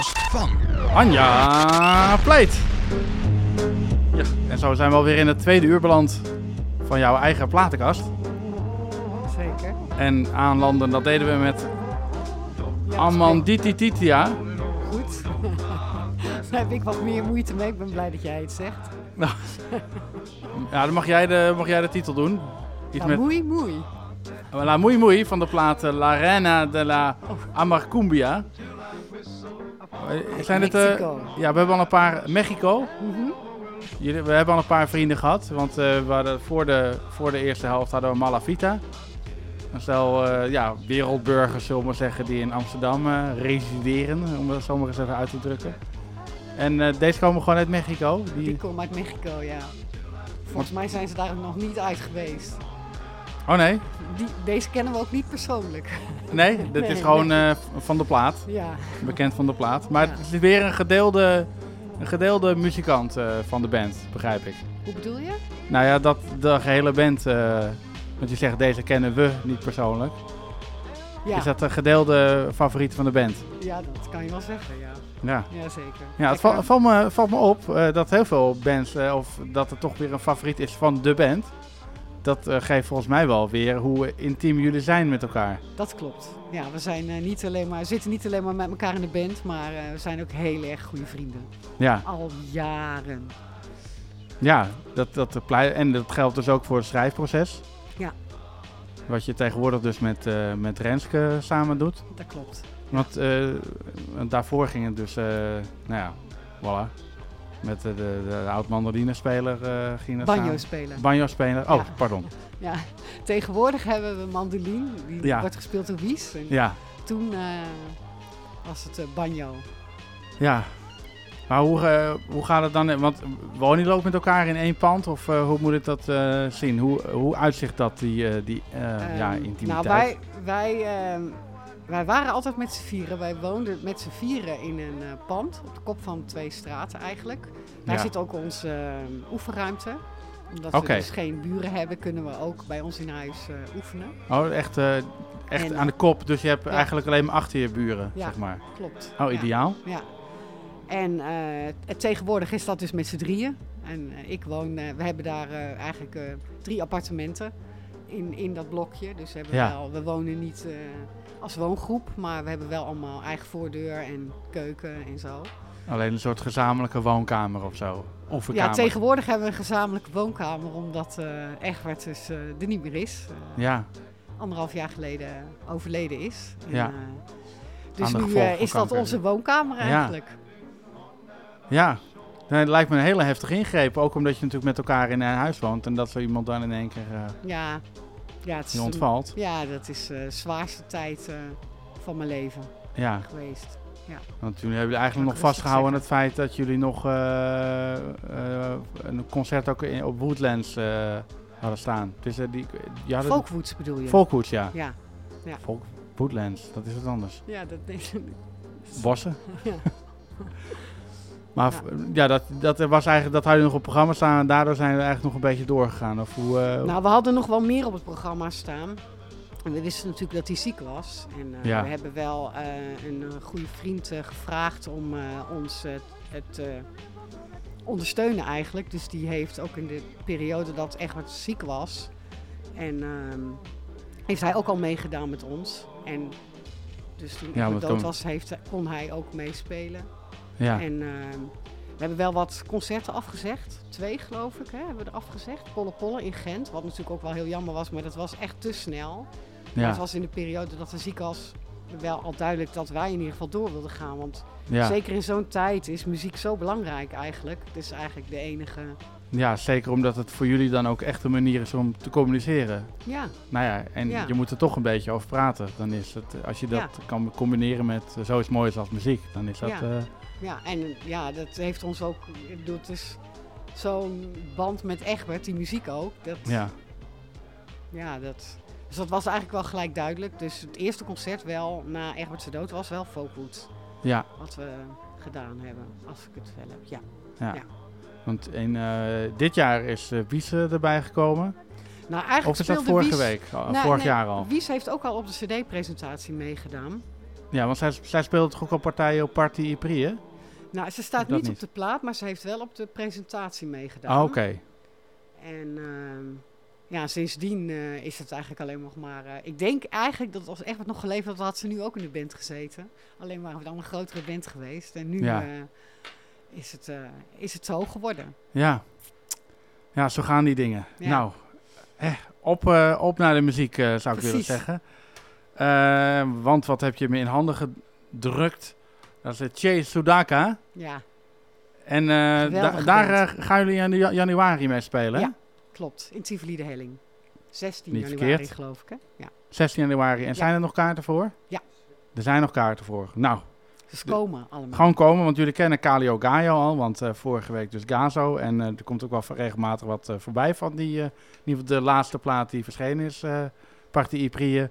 Van. Anja Pleit. Ja, en zo zijn we alweer in het tweede uur beland van jouw eigen platenkast. Zeker. En aanlanden, dat deden we met Amanditititia. Goed. Daar heb ik wat meer moeite mee. Ik ben blij dat jij het zegt. Nou, ja, dan mag jij de, mag jij de titel doen. Iets La met Moei Moei. La Muy Muy van de plaat eh, La Reina de la Amarcumbia. Zijn dit, eh, ja, we hebben al een paar... Mexico. Mhm. Jullie, we hebben al een paar vrienden gehad. Want eh, we hadden voor, de, voor de eerste helft hadden we Malavita. Een stel eh, ja, wereldburgers, zullen we maar zeggen, die in Amsterdam resideren. Om dat zo maar eens even uit te drukken. En eh, deze komen gewoon uit Mexico. Die... Die komen uit Mexico, ja. Volgens mij zijn ze daar nog niet uit geweest. Oh nee? Die, deze kennen we ook niet persoonlijk. Nee, dit is gewoon nee. eh, van de plaat. Ja. Bekend van de plaat. Maar het is weer een gedeelde, een gedeelde muzikant eh, van de band, begrijp ik. Hoe bedoel je? Nou ja, dat de gehele band, eh, want je zegt deze kennen we niet persoonlijk. Ja. Is dat een gedeelde favoriet van de band? Ja, dat kan je wel zeggen, ja. Ja. Ja, het Ik, val- eh, valt me, valt me op dat heel veel bands, of dat het toch weer een favoriet is van de band. Dat eh, geeft volgens mij wel weer hoe intiem jullie zijn met elkaar. Dat klopt. Ja, we zijn eh, niet alleen maar, zitten niet alleen maar met elkaar in de band, maar eh, we zijn ook heel erg goede vrienden. Ja. Al jaren. Ja, dat, dat en dat geldt dus ook voor het schrijfproces. Ja. Wat je tegenwoordig dus met, met Renske samen doet. Dat klopt. Want daarvoor ging het dus, nou ja, voilà. Met de, de, de oud-mandoline-speler eh ging dat samen. Banjo-speler. Banjo-speler, oh, Ja. pardon. Ja, tegenwoordig hebben we mandoline, die Ja. wordt gespeeld door Wies. Ja. Toen eh, was het eh, banjo. Ja. Maar hoe, eh, hoe gaat het dan? Want wonen jullie ook met elkaar in één pand? Of eh, hoe moet ik dat eh, zien? Hoe, hoe uitzicht dat, die, eh, die eh, ja, Ehm, intimiteit? Nou, wij, wij, ehm, wij waren altijd met z'n vieren. Wij woonden met z'n vieren in een eh, pand op de kop van twee straten eigenlijk. Daar Ja. zit ook onze eh, oefenruimte. Omdat we dus geen buren hebben, kunnen we ook bij ons in huis eh, oefenen. Oh, echt, eh, echt En, aan de kop. Dus je hebt ja. eigenlijk alleen maar achter je buren, Ja, zeg maar. klopt. Oh, ideaal. Ja. En het- tegenwoordig is dat dus met z'n drieën. En ik woon, we hebben daar eigenlijk drie appartementen in, in dat blokje. Dus we, hebben wel, we wonen niet als woongroep, maar we hebben wel allemaal eigen voordeur en keuken en zo. Alleen een soort gezamenlijke woonkamer of zo. Of Ja, kamer. tegenwoordig hebben we een gezamenlijke woonkamer, omdat eh Egbert dus eh, er niet meer is. Eh, Ja. Anderhalf jaar geleden overleden is. En, Ja. dus nu is dat onze woonkamer Ja. eigenlijk. Ja, Nee, het lijkt me een hele heftige ingreep. Ook omdat je natuurlijk met elkaar in een huis woont. En dat zo iemand dan in één keer... Ja, ja het is een- ontvalt. ja, dat is de zwaarste tijd eh, van mijn leven Ja. geweest. Ja. Want jullie hebben eigenlijk nog vastgehouden aan het feit dat jullie nog eh, eh, een concert ook in, op Woodlands eh, hadden staan. Dus, eh, die, die hadden- Folkwoods bedoel je? Folkwoods, ja. Ja. ja. Folk, Woodlands, dat is wat anders. Ja, dat. Bossen? Ja. Maar Ja. dat, dat was eigenlijk, dat hadden we nog op het programma staan en daardoor zijn we eigenlijk nog een beetje doorgegaan. Of hoe, eh, Nou, we hadden nog wel meer op het programma staan. En we wisten natuurlijk dat hij ziek was. En eh, Ja. we hebben wel eh, een goede vriend gevraagd om ons het ondersteunen eigenlijk. Dus die heeft ook in de periode dat Egbert ziek was. En ehm, heeft hij ook al meegedaan met ons. En dus toen Ja, dood was, heeft, kon hij ook meespelen. Ja. En ehm, we hebben wel wat concerten afgezegd. Twee geloof ik hè, hebben we er afgezegd. Polle Polle in Gent. Wat natuurlijk ook wel heel jammer was, maar dat was echt te snel. Ja. Het was in de periode dat hij ziek was wel al duidelijk dat wij in ieder geval door wilden gaan. Want Ja. zeker in zo'n tijd is muziek zo belangrijk eigenlijk. Het is eigenlijk de enige... Ja, zeker omdat het voor jullie dan ook echt een manier is om te communiceren. Ja. Nou ja, en Ja. je moet er toch een beetje over praten. Dan is het, als je dat Ja. kan combineren met eh, zoiets moois als muziek, dan is dat... ja. Eh, ja, en ja, dat heeft ons ook... Ik bedoel, het is zo'n band met Egbert, die muziek ook. Dat, ja. Ja, dat, dus dat was eigenlijk wel gelijk duidelijk. Dus het eerste concert wel, na Egbert zijn dood, was wel Folkwood. Ja. Wat we gedaan hebben, als ik het wel heb. Ja. Ja. Ja. Want in, eh, dit jaar is eh Wiese erbij gekomen. Nou, eigenlijk of is dat speelde vorige Wies- week? Al- Nee, vorig nee, jaar al? Wies heeft ook al op de cd-presentatie meegedaan. Ja, want zij, zij speelt toch ook al partijen op Party hè? Nou, ze staat niet, niet? op de plaat, maar ze heeft wel op de presentatie meegedaan. Ah, oké. En ehm, ja, sindsdien eh, is het eigenlijk alleen nog maar... eh, ik denk eigenlijk dat als Egbert nog geleefd had, had ze nu ook in de band gezeten. Alleen waren we dan een grotere band geweest. En nu Ja. eh, is het, is het zo geworden. Ja. Ja, zo gaan die dingen. Ja. Nou, eh, op, op naar de muziek zou ik willen zeggen. Want wat heb je me in handen gedrukt? Dat is het Che Sudaka. Ja, En eh, da- daar eh, gaan jullie in ja- januari mee spelen, hè? Ja. klopt. In Tivoli de Helling. 16 Niet januari verkeerd. geloof ik. Hè? Ja. 16 januari. En Ja. zijn er nog kaarten voor? Ja. Er zijn nog kaarten voor. Nou, Dus komen allemaal. gewoon komen, want jullie kennen Calio Gaio al. Want eh, vorige week dus Gazo. En eh, er komt ook wel regelmatig wat eh, voorbij van die, eh, in ieder geval de laatste plaat die verschenen is. eh Party Iprieën.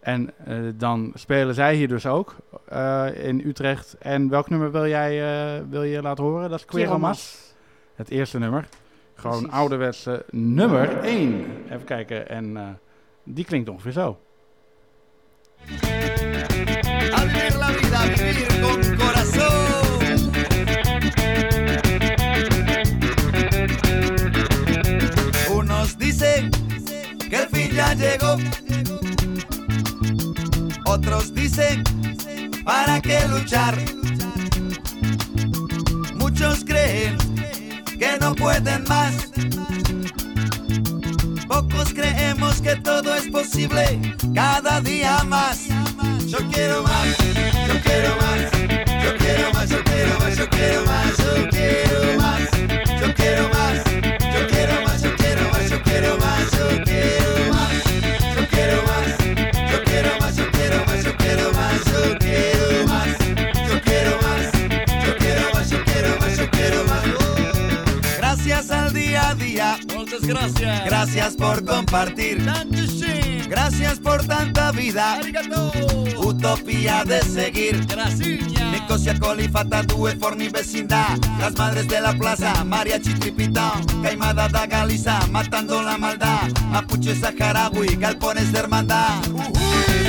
En eh, dan spelen zij hier dus ook eh, in Utrecht. En welk nummer wil jij eh, wil je laten horen? Dat is Queromas. Het eerste nummer. Gewoon Precies. ouderwetse nummer 1. Even kijken. En eh, die klinkt ongeveer zo. Al vivir la vida, vivir con corazón. Unos dicen que el fin ya llegó. Otros dicen, ¿para qué luchar? Muchos creen que no pueden más. Pocos creemos que todo es posible cada día más. Yo quiero más, yo quiero más, yo quiero más, yo quiero más, yo quiero más, yo quiero más, yo quiero más, gracias. Gracias por compartir. Gracias por tanta vida. Utopía de seguir. Nicosia Colifata, Due Forni Vecindad. Las madres de la plaza, Mariachi Tripitao. Caimada da Galiza, matando la maldad. Mapuche Saharaui, galpones de hermandad. La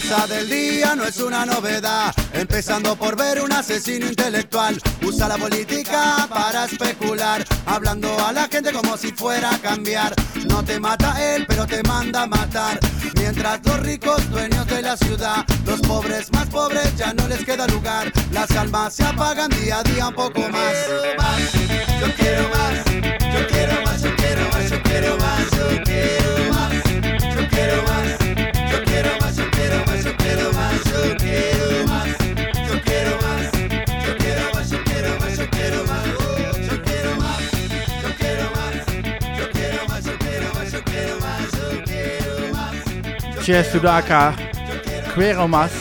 farsa del día no es una novedad, empezando por ver un asesino intelectual. Usa la política para especular, hablando a la gente como si fuera a cambiar. No te mata él, pero te manda a matar. Mientras los ricos dueños de la ciudad, los pobres más pobres ya no les queda lugar. Las almas se apagan día a día un poco más. Yo quiero más, yo quiero más, yo quiero más, yo quiero más, yo quiero más, yo quiero más. Yo Che Sudaka. Queromas.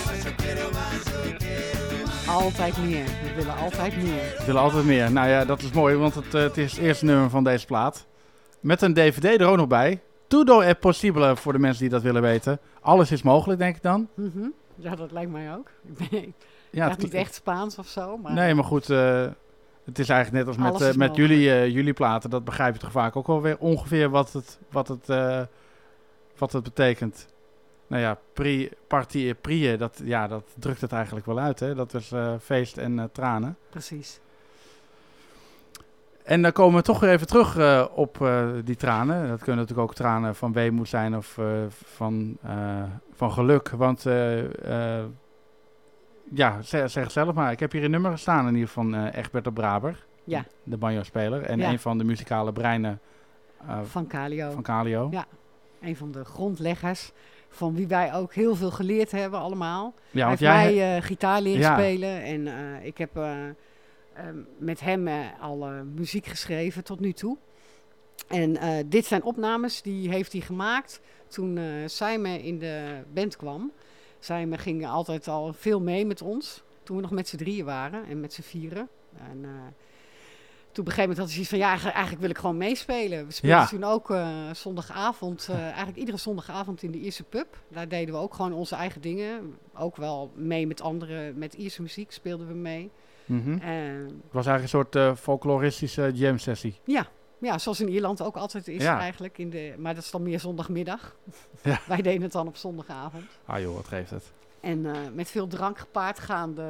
Altijd meer. We willen altijd meer. We willen altijd meer. Nou ja, dat is mooi, want het, eh, het is het eerste nummer van deze plaat. Met een DVD er ook nog bij. Tudo è possibile voor de mensen die dat willen weten. Alles is mogelijk, denk ik dan. Mhm. Ja, dat lijkt mij ook. Ik ben Ja, niet echt Spaans of zo, maar... Nee, maar goed, eh, het is eigenlijk net als met, eh, met jullie, jullie platen. Dat begrijp je toch vaak ook wel weer ongeveer wat het, wat het, wat het betekent. Nou ja, pri, partie prie, dat, ja, dat drukt het eigenlijk wel uit. Hè? Dat is eh, feest en eh, tranen. Precies. En dan komen we toch weer even terug eh, op die tranen. Dat kunnen natuurlijk ook tranen van weemoed zijn of van, van geluk. Want ja, zeg, zeg zelf maar. Ik heb hier een nummer staan in ieder geval van Egbert de Braber. Ja. De banjo-speler. En Ja. een van de muzikale breinen Van Calio. Van Calio. Ja, een van de grondleggers. Van wie wij ook heel veel geleerd hebben allemaal. Ja, Hij heeft jij mij eh, gitaar leren Ja. spelen. En eh, ik heb eh, ehm, met hem al muziek geschreven tot nu toe. En dit zijn opnames die heeft hij gemaakt toen eh Simon in de band kwam. Simon ging altijd al veel mee met ons. Toen we nog met z'n drieën waren en met z'n vieren. En toen op een gegeven moment had hij zoiets van... Ja, eigenlijk, eigenlijk wil ik gewoon meespelen. We speelden Ja. toen ook eh, zondagavond... eh, eigenlijk iedere zondagavond in de Ierse pub. Daar deden we ook gewoon onze eigen dingen. Ook wel mee met anderen. Met Ierse muziek speelden we mee. Mhm. En Het was eigenlijk een soort eh, folkloristische jam sessie. ja, ja, zoals in Ierland ook altijd is Ja. eigenlijk. In de, maar dat is dan meer zondagmiddag. Ja. Wij deden het dan op zondagavond. Ah joh, wat geeft het. En eh, met veel drank gepaard gaande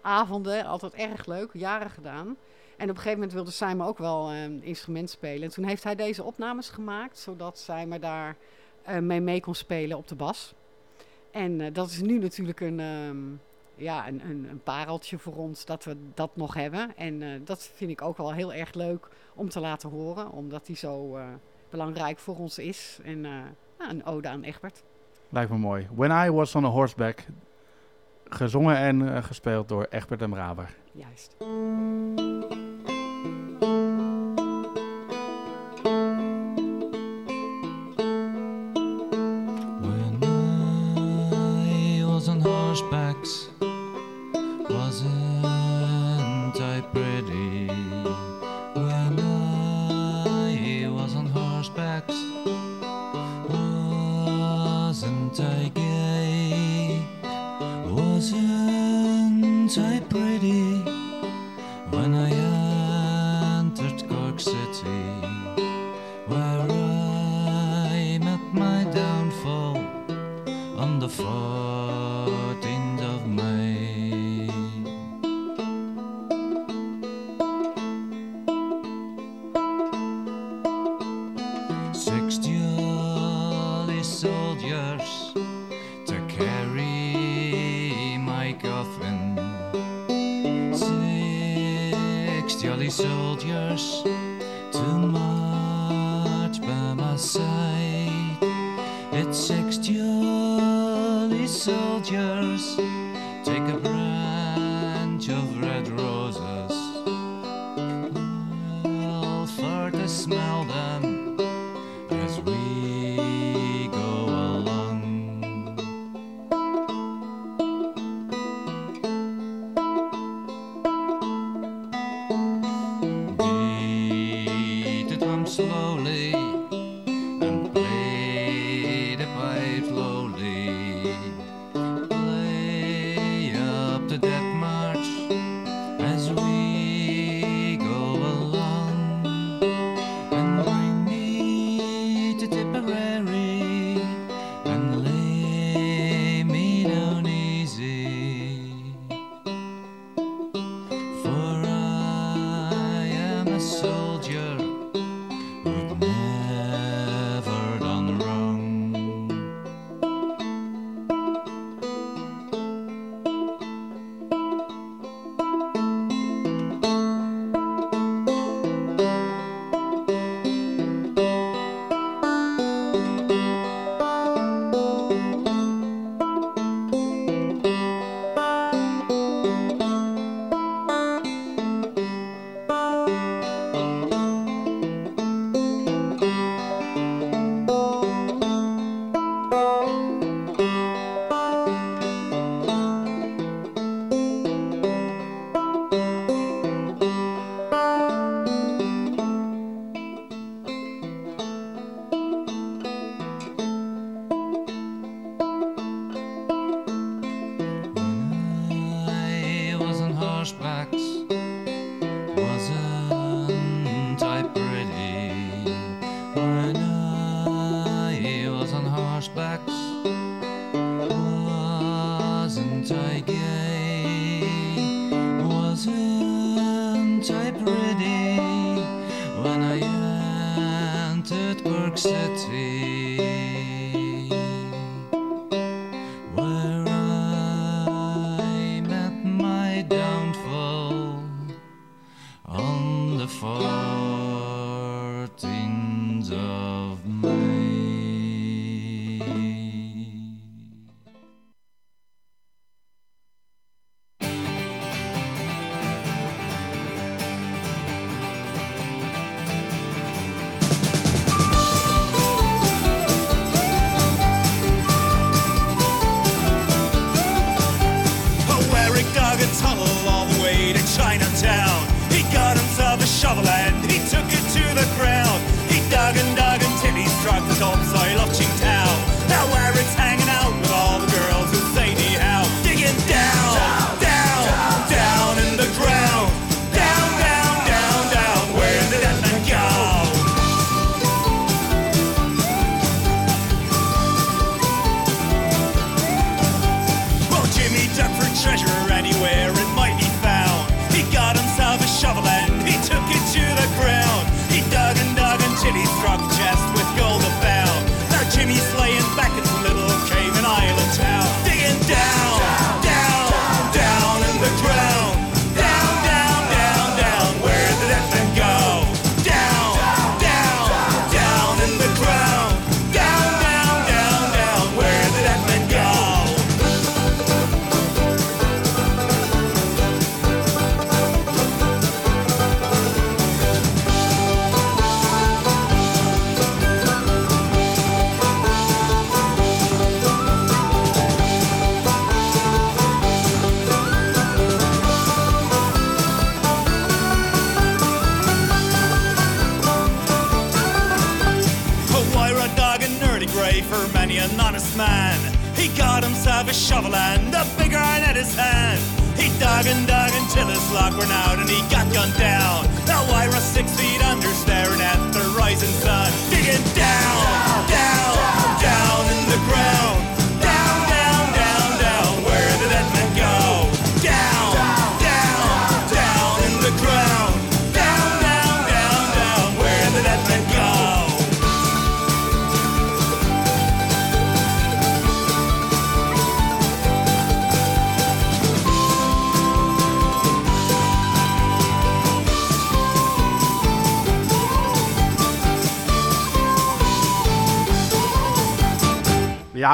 avonden. Altijd erg leuk, jaren gedaan. En op een gegeven moment wilde Simon ook wel een instrument spelen. En toen heeft hij deze opnames gemaakt, zodat Simon daar eh, mee mee kon spelen op de bas. En eh, dat is nu natuurlijk een, ehm, ja, een, een, een pareltje voor ons dat we dat nog hebben. En eh, dat vind ik ook wel heel erg leuk om te laten horen, omdat die zo belangrijk voor ons is. En nou, een ode aan Egbert. Lijkt me mooi. When I Was on a Horseback. Gezongen en gespeeld door Egbert en Braber. Juist. Was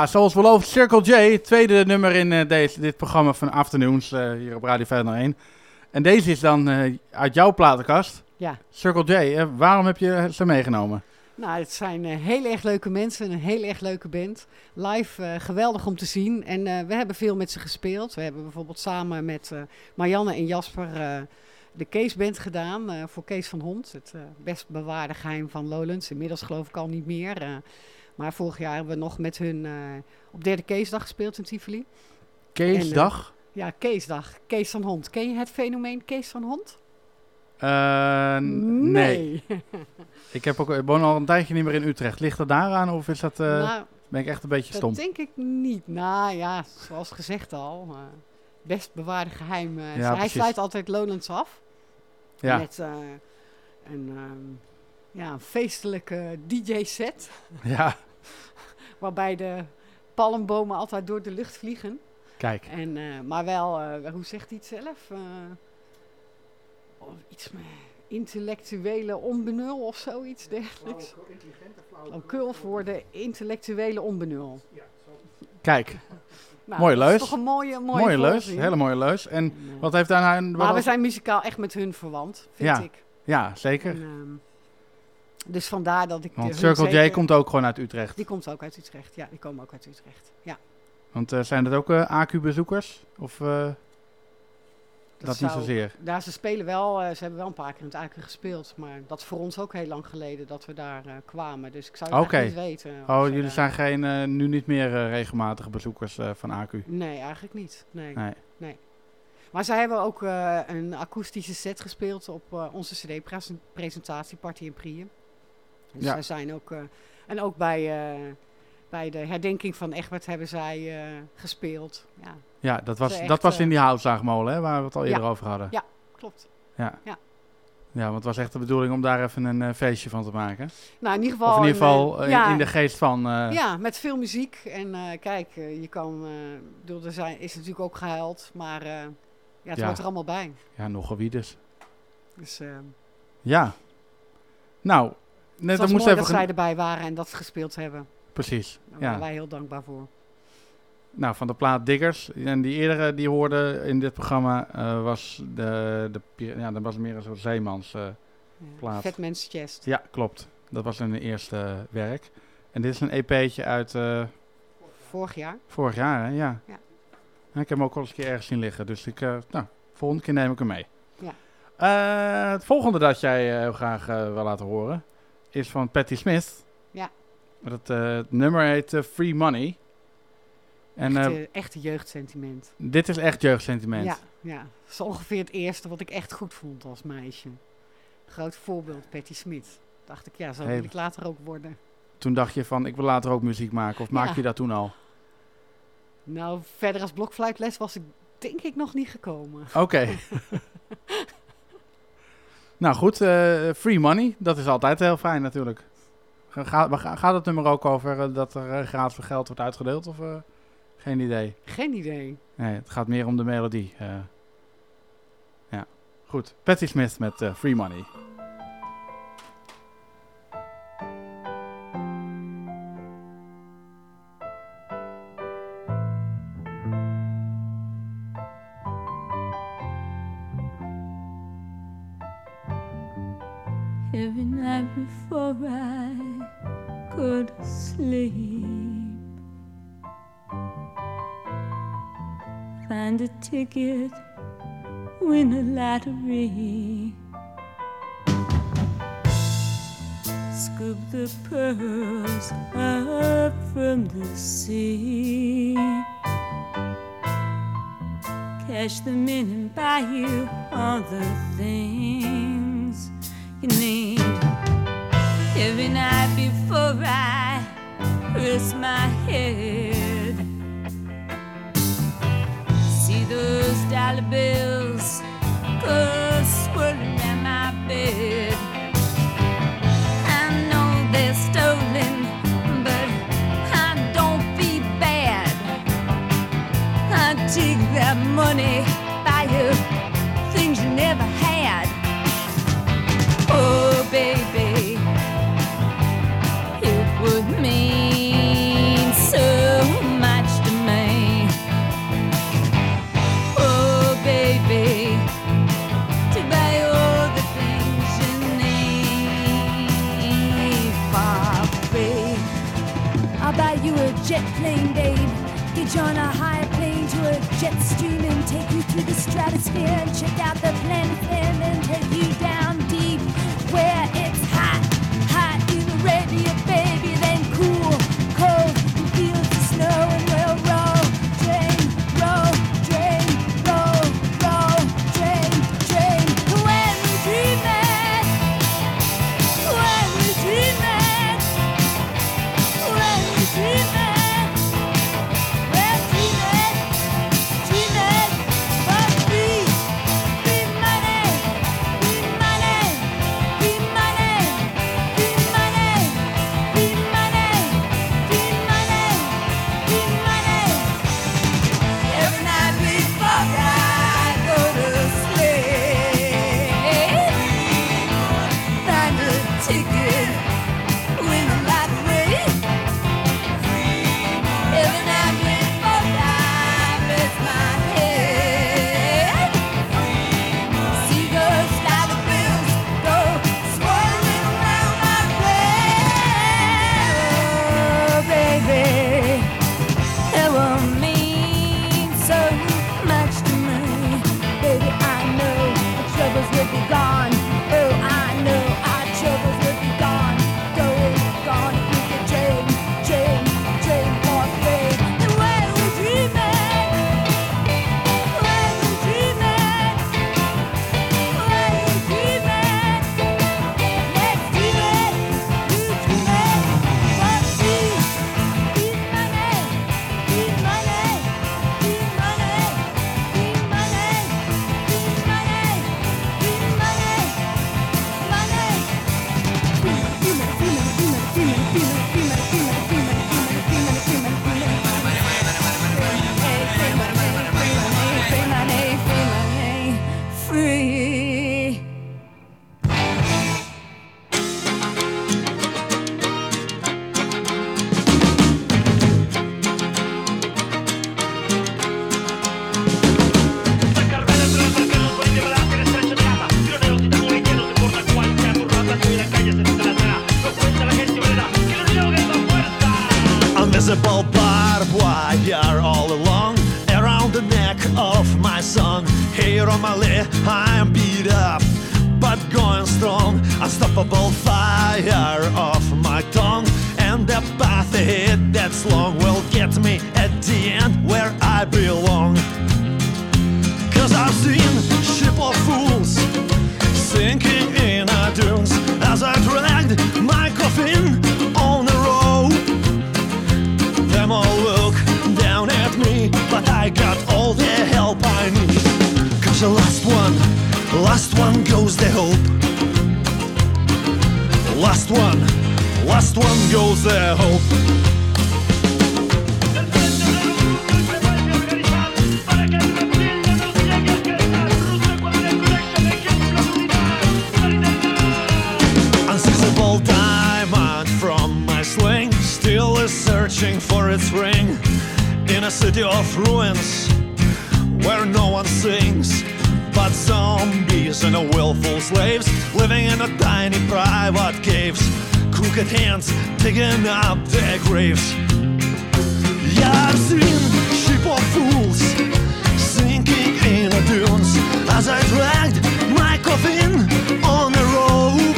Ja, zoals beloofd, Circle J, tweede nummer in eh, deze, dit programma van Afternoons eh, hier op Radio 501. En deze is dan eh, uit jouw platenkast. Ja. Circle J, waarom heb je ze meegenomen? Nou, het zijn heel erg leuke mensen, een heel erg leuke band. Live geweldig om te zien. En we hebben veel met ze gespeeld. We hebben bijvoorbeeld samen met Marianne en Jasper de Kees Band gedaan voor Kees van Hond. Het best bewaarde geheim van Lowlands. Inmiddels geloof ik al niet meer. Maar vorig jaar hebben we nog met hun eh, op derde Keesdag gespeeld in Tivoli. Keesdag? En, eh, ja, Keesdag. Kees van Hond. Ken je het fenomeen Kees van Hond? Eh, nee. ik, heb ook, ik woon al een tijdje niet meer in Utrecht. Ligt dat daaraan of is dat, Nou, ben ik echt een beetje stom? Dat denk ik niet. Nou ja, zoals gezegd al. best bewaarde geheim. eh, Ja, hij precies. sluit altijd Lowlands af. Ja. Met eh, een, ehm, ja, een feestelijke DJ-set. Ja. Waarbij de palmbomen altijd door de lucht vliegen. Kijk. En, eh, maar wel, eh, hoe zegt hij het zelf? Eh, oh, iets met intellectuele onbenul of zoiets dergelijks. Flauwekul voor de intellectuele onbenul. Kijk. Nou, mooie dat is leus. toch een mooie- mooie leus. volzin. Hele mooie leus. En wat heeft daar nou... Maar we zijn muzikaal echt met hun verwant, vind ja. ik. Ja, zeker. En, ehm, dus vandaar dat ik... Want hun Circle J zeker- komt ook gewoon uit Utrecht. Die komt ook uit Utrecht, ja. Die komen ook uit Utrecht, ja. Want eh, zijn dat ook eh, AQ-bezoekers? Of eh, dat, niet zou- zozeer? Ja, ze spelen wel, eh, ze hebben wel een paar keer in het Aken gespeeld. Maar dat is voor ons ook heel lang geleden dat we daar eh, kwamen. Dus ik zou het niet weten. Oh, jullie zijn geen, eh, nu niet meer eh, regelmatige bezoekers eh, van AQ? Nee, eigenlijk niet. Nee. Nee. nee. Maar zij hebben ook eh, een akoestische set gespeeld op eh, onze CD-presentatie Party in Prieën. Dus Ja. zij zijn ook... eh, en ook bij, eh, bij de herdenking van Egbert hebben zij eh, gespeeld. Ja, Ja, dat was, echt, dat was in die houtzaagmolen, hè, waar we het al ja. eerder over hadden. Ja, klopt. Ja. Ja. Ja, want het was echt de bedoeling om daar even een feestje van te maken. Nou, in ieder geval... Of in ieder geval een, ja, in de geest van... Ja, met veel muziek. En kijk, je kan... bedoel, er zijn, is natuurlijk ook gehuild, maar ja, het Ja. hoort er allemaal bij. Ja, nogal wie dus. Dus Ja. Nou, was er moest mooi even... dat zij erbij waren en dat gespeeld hebben. Precies, Daar ja. waren wij heel dankbaar voor. Nou, van de plaat Diggers. En die eerdere die hoorde in dit programma eh, was de, de... Ja, dat was meer een soort zeemans eh, plaat. Chest. Ja, klopt. Dat was hun eerste werk. En dit is een EP'tje uit... eh, Vorig jaar. Vorig jaar, hè? Ja. Ja. Ik heb hem ook al eens een keer ergens zien liggen. Dus ik, nou, volgende keer neem ik hem mee. Ja. Het volgende dat jij heel graag wil laten horen is van Patti Smith. Ja. Het, eh, het nummer heet eh, Free Money. En echt, eh, echt jeugdsentiment. dit is echt jeugdsentiment. Ja, ja. Dat is ongeveer het eerste wat ik echt goed vond als meisje. Groot voorbeeld, Patti Smith. Dacht ik, ja, zo Hey. wil ik later ook worden. Toen dacht je van, ik wil later ook muziek maken. Of maak je dat toen al? Nou, verder als blokfluitles was ik denk ik nog niet gekomen. Oké. Nou goed, eh, free money, dat is altijd heel fijn natuurlijk. Gaat, gaat het nummer ook over eh, dat er eh, gratis geld wordt uitgedeeld? Of, geen idee. Geen idee. Nee, het gaat meer om de melodie. ja, goed. Patty Smith met Free Money. ticket, win a lottery. Scoop the pearls up from the sea. Catch them in and buy you all the things you need. Every night before I rest my head. Cause dollar bills could swirling in my bed. I know they're stolen, but I don't be bad. I take that money. I'll buy you a jet plane, babe. Get you on a high plane to a jet stream and take you through the stratosphere and check out the planetarium and take you down deep where living in a tiny private caves. Crooked hands digging up their graves. Yeah i've seen sheep of fools sinking in the dunes as i dragged my coffin on a rope.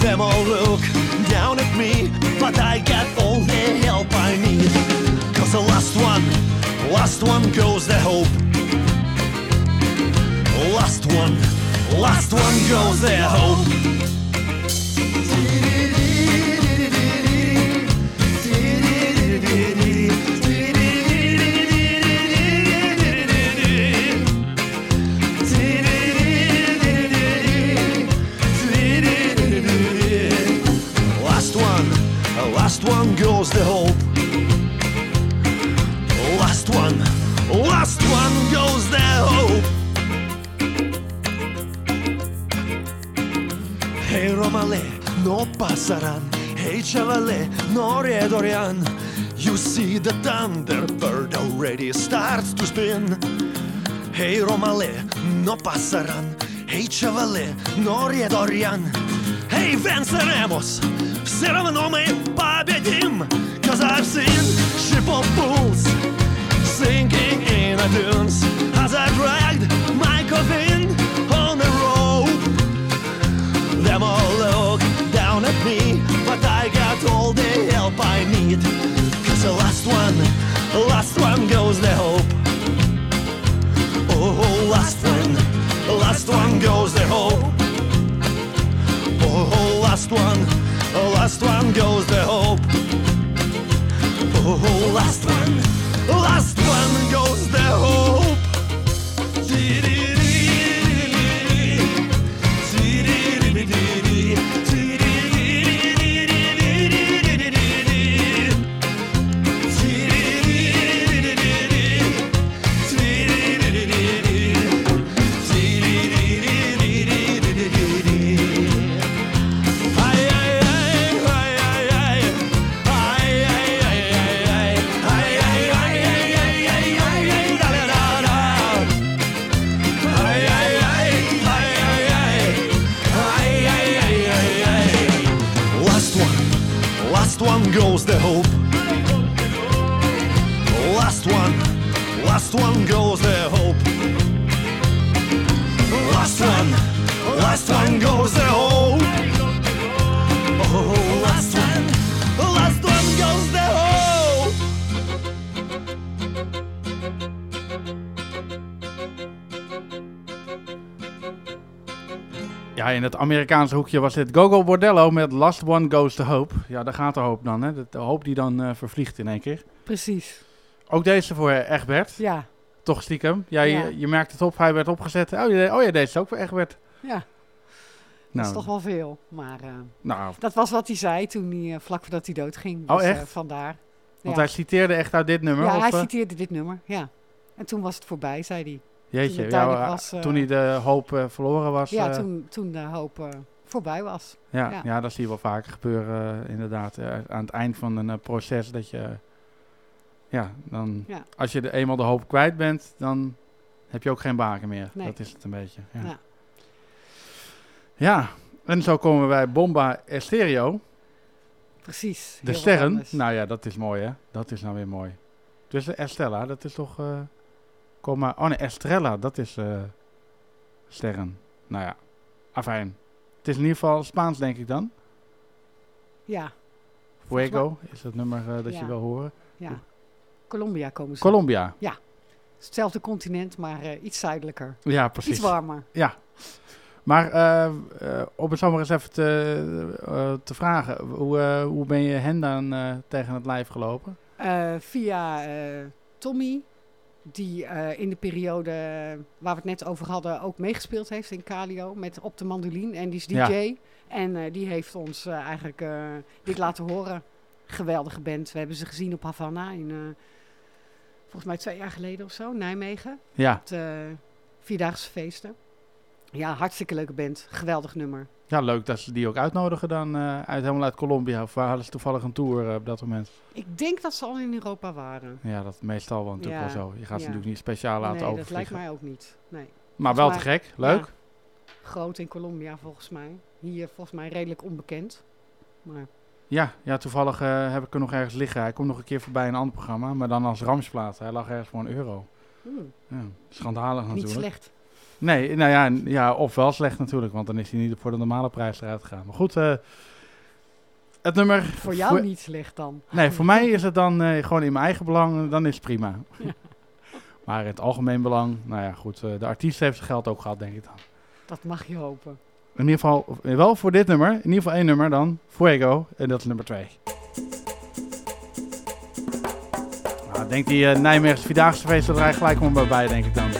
Them all look down at me but i got all the help i need. Cause the last one last one goes the hope. Last one last one goes the hope Last one, last one goes the hope. Last one, last one goes the hope. Hey Romale, no passaran. Hey Chevale, no redorian. You see the thunderbird already starts to spin. Hey Romale, no passaran. Hey Chevale, no redorian. Hey, venceremos! Все равно мы победим! Cause I've seen ship of bulls sinking in the dunes as I dragged my coffin Look down at me, but I got all the help I need. Cause the last one, the last one goes the hope. Oh, oh, last one, last one goes the hope. Oh, oh, last one, oh, oh, last one goes the hope. Oh, last one, last one goes the hope. Last last one goes the hope. Last one, last one goes the hope. Oh, last one, last one goes the hope. Ja, in het Amerikaanse hoekje was dit Gogo Bordello met Last One Goes the Hope. Ja, daar gaat de hoop dan, hè. De, de hoop die dan eh, vervliegt in één keer. Precies. Ook deze voor Egbert. Ja. Toch stiekem. Ja, Ja. Je, je merkt het op, hij werd opgezet. Oh, je, oh ja, deze is ook voor Egbert. Ja. Dat Nou. is toch wel veel. Maar eh, Nou. dat was wat hij zei toen hij, eh, vlak voordat hij doodging. Oh, Dus, eh, echt? vandaar. Want Ja. hij citeerde echt uit dit nummer? Ja, of, hij citeerde dit nummer, ja. En toen was het voorbij, zei hij. toen Jeetje, ja, eh, was, toen hij de hoop verloren was. Ja, toen, toen de hoop voorbij was. Ja, ja. dat zie je wel vaker gebeuren, inderdaad. aan het eind van een proces dat je... ja, dan... Ja. Als je de, eenmaal de hoop kwijt bent, dan heb je ook geen baken meer. Nee. Dat is het een beetje. Ja. Ja. ja, en zo komen we bij Bomba Estéreo. Precies. De sterren. anders. Nou ja, dat is mooi hè. Dat is nou weer mooi. Dus de Estella, dat is toch... eh komma, oh nee, Estrella, dat is eh, sterren. Nou ja, afijn. Het is in ieder geval Spaans denk ik dan. Ja. Fuego is het nummer eh, dat je wil horen. Ja. Colombia komen ze. Colombia. Ja. Hetzelfde continent, maar eh, iets zuidelijker. Ja, precies. Iets warmer. Ja. Maar eh, eh, om het zomaar eens even te, te vragen. Hoe, hoe ben je hen dan tegen het lijf gelopen? Via Tommy die in de periode waar we het net over hadden ook meegespeeld heeft in Calio met op de mandoline. En die is DJ. Ja. En die heeft ons eigenlijk dit laten horen. Geweldige band. We hebben ze gezien op Havana in, volgens mij twee jaar geleden of zo, Nijmegen. Ja. De Vierdaagse feesten. Ja, hartstikke leuke band. Geweldig nummer. Ja, leuk dat ze die ook uitnodigen dan eh, uit, helemaal uit Colombia. Of waar hadden ze toevallig een tour eh, op dat moment? Ik denk dat ze al in Europa waren. Ja, dat meestal wel natuurlijk Ja, wel zo. Je gaat ze natuurlijk niet speciaal laten nee, overvliegen. dat lijkt mij ook niet. Nee. Maar Volgens wel te gek, leuk. ja, groot in Colombia volgens mij. Hier volgens mij redelijk onbekend. Maar Ja, ja toevallig eh, heb ik er nog ergens liggen. Hij komt nog een keer voorbij in een ander programma, maar dan als ramsplaat. Hij lag ergens voor een euro. Hmm. Ja, schandalig Niet natuurlijk. slecht. Nee, nou ja, ja, of wel slecht natuurlijk, want dan is hij niet voor de normale prijs eruit gegaan. Maar goed, eh, het nummer... voor jou niet slecht dan. Nee, voor mij is het dan eh, gewoon in mijn eigen belang, dan is het prima. maar in het algemeen belang, nou ja, goed, de artiest heeft zijn geld ook gehad, denk ik dan. Dat mag je hopen. In ieder geval, eh, wel voor dit nummer, in ieder geval één nummer dan, Fuego, en dat is nummer twee. Nou, ik denk die uh, Nijmeegse Vierdaagse feest eigenlijk gelijk om bij, denk ik dan.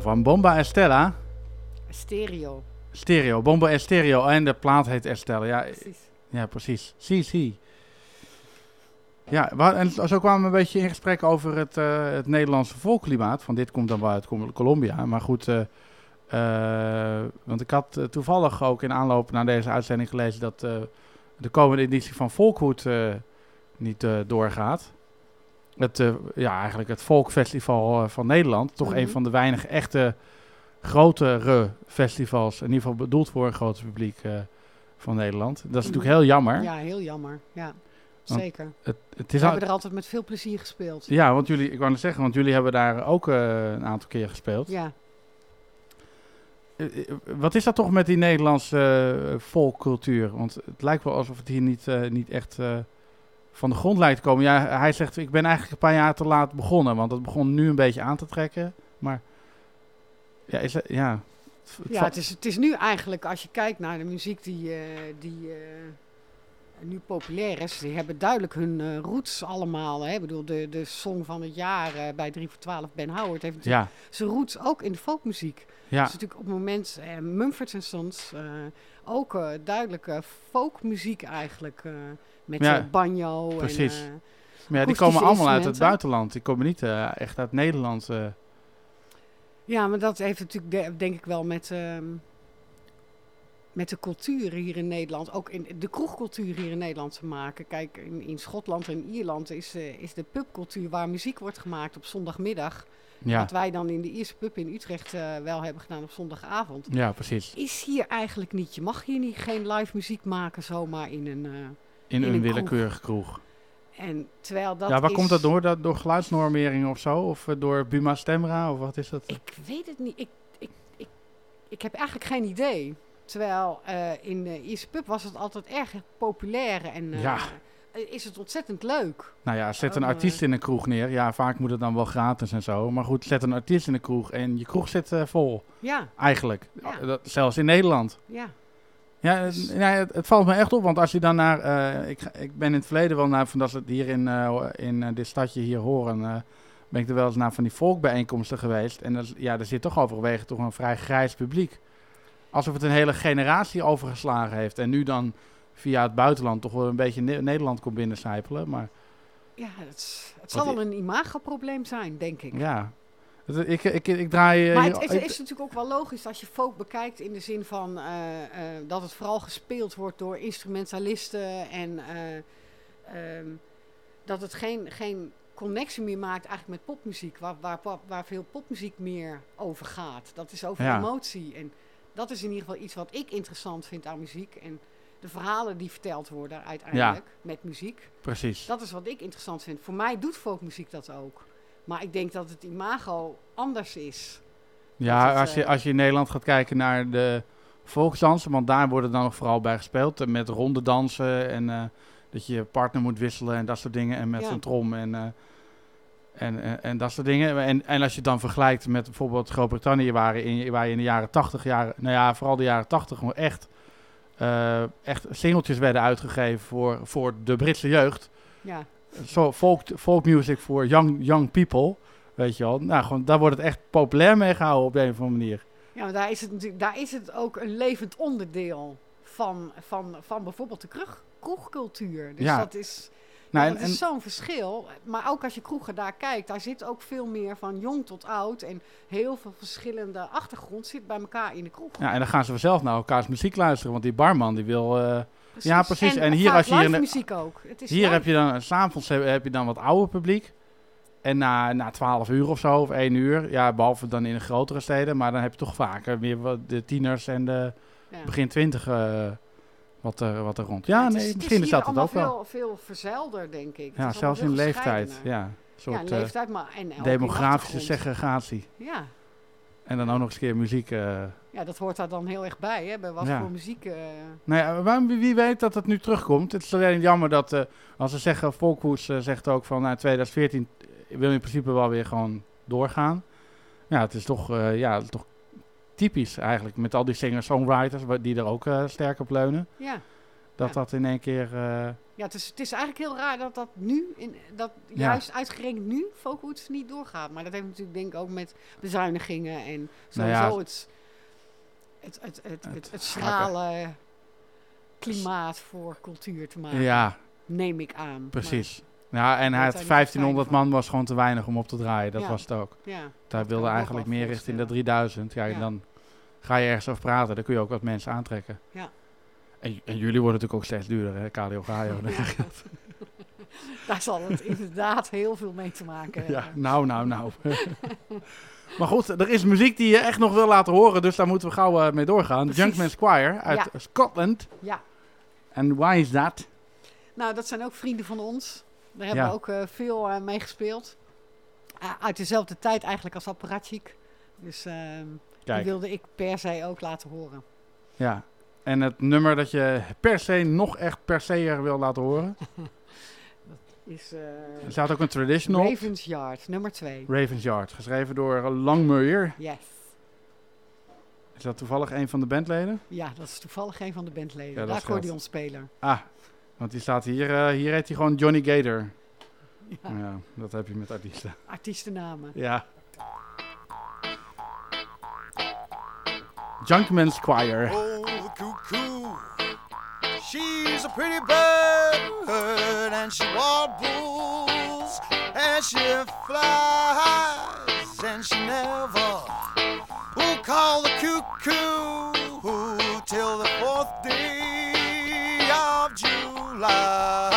Van Bomba Estella. Stereo. Stereo, Bomba en Stereo. En de plaat heet Estella. Ja, Precies. ja precies. Zie. Ja, en zo kwamen we een beetje in gesprek over het, eh, het Nederlandse volkklimaat. Van dit komt dan wel uit Col- Colombia. Maar goed, eh, eh, want ik had toevallig ook in aanloop naar deze uitzending gelezen dat de komende editie van Volkhoed niet doorgaat. Het, eh, ja, eigenlijk het Volkfestival eh, van Nederland. Toch een Mhm. van de weinige echte grotere festivals. In ieder geval bedoeld voor een groot publiek eh, van Nederland. Dat is natuurlijk heel jammer. Ja, heel jammer. Ja, Want zeker. Het, het We is al- hebben er altijd met veel plezier gespeeld. ja, want jullie, ik wou net zeggen, want jullie hebben daar ook een aantal keer gespeeld. Ja. Wat is dat toch met die Nederlandse volkcultuur? Want het lijkt wel alsof het hier niet, niet echt van de grond lijkt te komen. Ja, hij zegt, ik ben eigenlijk een paar jaar te laat begonnen, want het begon nu een beetje aan te trekken. Maar ja, is ja. het- Ja, het is, het is nu eigenlijk, als je kijkt naar de muziek die, eh, die eh, nu populair is, die hebben duidelijk hun eh, roots allemaal. Hè? Ik bedoel, de, de song van het jaar eh, bij 3 voor 12, Ben Howard, heeft natuurlijk zijn roots ook in de folkmuziek. Ja. Dus natuurlijk op het moment, eh, Mumford Sons, ook duidelijke folkmuziek eigenlijk. met Ja, banjo precies. en... maar ja, die komen allemaal uit het buitenland. Die komen niet echt uit Nederland. Ja, maar dat heeft natuurlijk de- denk ik wel met, ehm, met de cultuur hier in Nederland, ook in de kroegcultuur hier in Nederland te maken. Kijk, in, in Schotland en Ierland is, eh, is de pubcultuur waar muziek wordt gemaakt op zondagmiddag. Ja. Wat wij dan in de eerste pub in Utrecht eh, wel hebben gedaan op zondagavond. Ja, precies. Is hier eigenlijk niet. Je mag hier niet geen live muziek maken zomaar in een, eh, In, een willekeurige kroeg. En terwijl dat ja, waar is- komt dat door? Dat, door geluidsnormering of zo? Of door Buma Stemra? Of wat is dat? Ik weet het niet. Ik, ik, ik, ik heb eigenlijk geen idee. Terwijl eh, in de eerste pub was het altijd erg populair en eh, Ja. eh, is het ontzettend leuk. Nou ja, zet een Oh, artiest in een kroeg neer. Ja, vaak moet het dan wel gratis en zo. Maar goed, zet een artiest in een kroeg en je kroeg zit eh, vol. Ja. Eigenlijk. Ja. Dat, zelfs in Nederland. Ja. Ja, het, ja, het, het valt me echt op, want als je dan naar... eh, ik, ik ben in het verleden wel naar, van dat ze het hier in, eh, in eh, dit stadje hier horen... eh, ben ik er wel eens naar van die volkbijeenkomsten geweest. En dat, ja, er zit toch overwegend toch een vrij grijs publiek. Alsof het een hele generatie overgeslagen heeft. En nu dan via het buitenland toch wel een beetje Ne- Nederland komt binnencijpelen. Maar Ja, het, het zal wel een imagoprobleem zijn, denk ik. ja, ik, ik, ik, draai... eh, Maar het, is natuurlijk ook wel logisch als je folk bekijkt in de zin van eh, eh, dat het vooral gespeeld wordt door instrumentalisten en eh, ehm, dat het geen, geen connectie meer maakt eigenlijk met popmuziek, waar, waar, waar veel popmuziek meer over gaat. Dat is over Ja. emotie en dat is in ieder geval iets wat ik interessant vind aan muziek en de verhalen die verteld worden uiteindelijk met muziek. Precies. Dat is wat ik interessant vind. Voor mij doet folkmuziek dat ook. Maar ik denk dat het imago anders is. Ja, het, als je, eh, als je in Nederland gaat kijken naar de volksdansen, want daar worden dan nog vooral bij gespeeld. eh, Met ronde dansen en eh, dat je partner moet wisselen en dat soort dingen. En met Ja. een trom en, en, en, en dat soort dingen. En, en als je het dan vergelijkt met bijvoorbeeld Groot-Brittannië, waar, in, waar je in de jaren 80, jaren, nou ja, vooral de jaren 80 gewoon echt, eh, echt singeltjes werden uitgegeven voor, voor de Britse jeugd. Ja. Zo folk, folk music voor young, young people, weet je wel. Nou, gewoon, daar wordt het echt populair mee gehouden op een of andere manier. Ja, maar daar is het natuurlijk, daar is het ook een levend onderdeel van, van, van bijvoorbeeld de kroeg, kroegcultuur. Dus Ja. dat is, Nou, en- dat is zo'n verschil. Maar ook als je kroegen daar kijkt, daar zit ook veel meer van jong tot oud. En heel veel verschillende achtergrond zit bij elkaar in de kroeg. Ja, en dan gaan ze vanzelf naar elkaars muziek luisteren, want die barman die wil... eh, Precies. Ja, precies. En, En hier als je hier muziek ook. Het is hier live. heb je dan, s'avonds heb, heb je dan wat ouder publiek. En na, na 12 uur of zo, of 1 uur, ja, behalve dan in de grotere steden, maar dan heb je toch vaker weer wat de tieners en de Ja. begin 20 eh, wat, er, wat er rond. Ja, het nee, is, het misschien is dat het ook wel. Veel, veel verzuilder, denk ik. Ja, is zelfs in leeftijd. Ja, een ja, soort eh, leeftijd, maar en demografische segregatie. Ja. En dan ook nog eens een keer muziek. eh, ja, dat hoort daar dan heel erg bij, hè? Bij wat Ja. voor muziek... eh, Nou ja, maar wie weet dat het nu terugkomt. Het is alleen jammer dat, eh, als ze zeggen, Volkhoes eh, zegt ook van, nou, 2014 wil in principe wel weer gewoon doorgaan. Ja, het is toch, eh, ja, het is toch typisch eigenlijk, met al die singer-songwriters, die er ook eh, sterk op leunen. Ja. Dat Ja. dat in één keer, eh, Ja, het is, het is eigenlijk heel raar dat dat nu, in, dat Ja. juist uitgerekend nu, Folkwoods niet doorgaat. Maar dat heeft natuurlijk denk ik ook met bezuinigingen en Nou ja, sowieso het, het, het, het, het, het schrale klimaat voor cultuur te maken. Ja. Neem ik aan. Precies. Ja, en weet hij had daar niet 1500 man was gewoon te weinig om op te draaien. Dat Ja. was het ook. Ja, Hij wilde eigenlijk meer richting de 3000. Ja, en dan ga je ergens over praten. Dan kun je ook wat mensen aantrekken. Ja. En, en jullie worden natuurlijk ook steeds duurder, hè? Kaleo Gaio. Daar zal het inderdaad heel veel mee te maken hebben. Ja, nou, nou, nou. maar goed, er is muziek die je echt nog wil laten horen, dus daar moeten we gauw eh, mee doorgaan. Precies. Junkman Squire uit. Scotland. Ja. En why is that? Nou, dat zijn ook vrienden van ons. Daar hebben we ook eh, veel eh, mee gespeeld. Uh, uit dezelfde tijd eigenlijk als Apparatchik. Dus ehm, die wilde ik per se ook laten horen. Ja. En het nummer dat je per se nog echt per se er wil laten horen. Is eh, Er staat ook een traditional. Ravens Yard, nummer 2. Ravens Yard, geschreven door Langmuir. Yes. Is dat toevallig een van de bandleden? Ja, dat is toevallig een van de bandleden. Ja, dat de accordeonspeler. Ah, want die staat hier, eh, hier heet hij gewoon Johnny Gator. Ja. Ja, dat heb je met artiesten. Artiestennamen. Ja. Junkman Squire. Oh, the cuckoo. She's a pretty bird and she warbles and she flies and she never will call the cuckoo till the fourth day falar.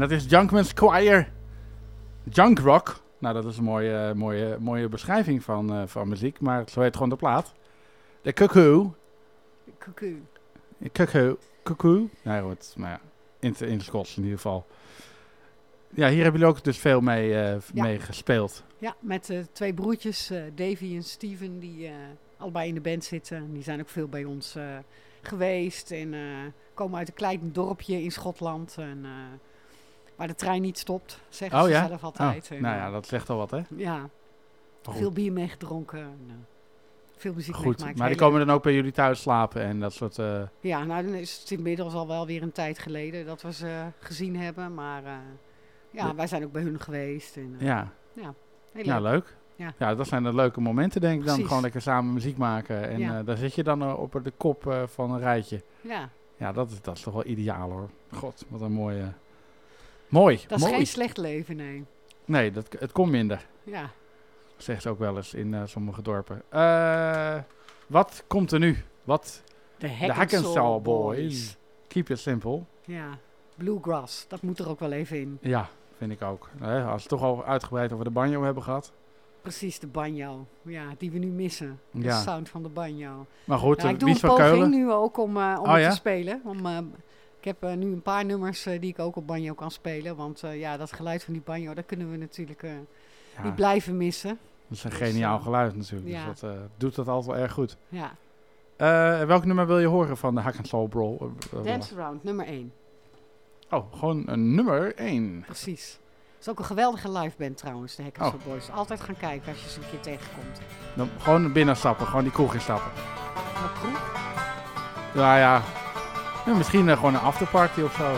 Dat is Junkman Squire. Junk Rock. Nou, dat is een mooie, mooie, mooie beschrijving van, eh, van muziek, maar zo heet gewoon de plaat. De Cuckoo. Cuckoo. Cuckoo. Cuckoo. Nee, goed. Maar ja, in, het- in Schots in ieder geval. Ja, hier hebben jullie ook dus veel mee, eh, Ja. mee gespeeld. Ja, met eh, twee broertjes, Davy en Steven, die allebei in de band zitten. Die zijn ook veel bij ons geweest en komen uit een klein dorpje in Schotland. En, waar de trein niet stopt, zeggen oh ze ja? zelf altijd. Oh, En, nou eh, ja, dat zegt al wat, hè? Ja, Maar goed. veel bier meegedronken. En, eh, veel muziek Goed, meegemaakt. maar die komen dan ook bij jullie thuis slapen en dat soort... eh, Ja, nou dan is het inmiddels al wel weer een tijd geleden dat we ze gezien hebben. Maar eh, ja, Ja. wij zijn ook bij hun geweest. En, eh, ja. ja, heel ja, leuk. Ja. Ja, dat zijn de leuke momenten, denk ik. Dan Precies. gewoon lekker samen muziek maken. En Ja. eh, daar zit je dan eh, op de kop eh, van een rijtje. Ja. Ja, dat is, dat is toch wel ideaal, hoor. God, wat een mooie... Mooi, Dat is mooi. geen slecht leven, nee. Nee, dat, het komt minder. Ja. Zegt ze ook wel eens in eh, sommige dorpen. Eh, wat komt er nu? Wat? De De Hack Hack and and Soul Soul Boys. Boys. Keep it simple. Ja, bluegrass, dat moet er ook wel even in. Ja, vind ik ook. Als we het toch al uitgebreid over de banjo hebben gehad. Precies, de banjo. Ja, die we nu missen. De Ja. sound van de banjo. Maar goed, ja, eh, ik doe Wies een poging Keulen. nu ook om, eh, om Oh, ja? te spelen. Om, eh, ik heb eh, nu een paar nummers eh, die ik ook op banjo kan spelen. Want eh, ja, dat geluid van die banjo, dat kunnen we natuurlijk Ja. niet blijven missen. Dat is een Dus, geniaal geluid natuurlijk. ja. Dus dat doet dat altijd wel erg goed. Ja. Welk nummer wil je horen van de Hack and Soul Brawl? Dance Around, nummer 1. Oh, gewoon een nummer 1. Precies. Het is ook een geweldige live band trouwens, de Hack and Oh. Boys. Altijd gaan kijken als je ze een keer tegenkomt. Dan gewoon binnenstappen, gewoon die kroeg instappen. Wat kroeg? Ja, ja. Ja, misschien eh, gewoon een afterparty of zo.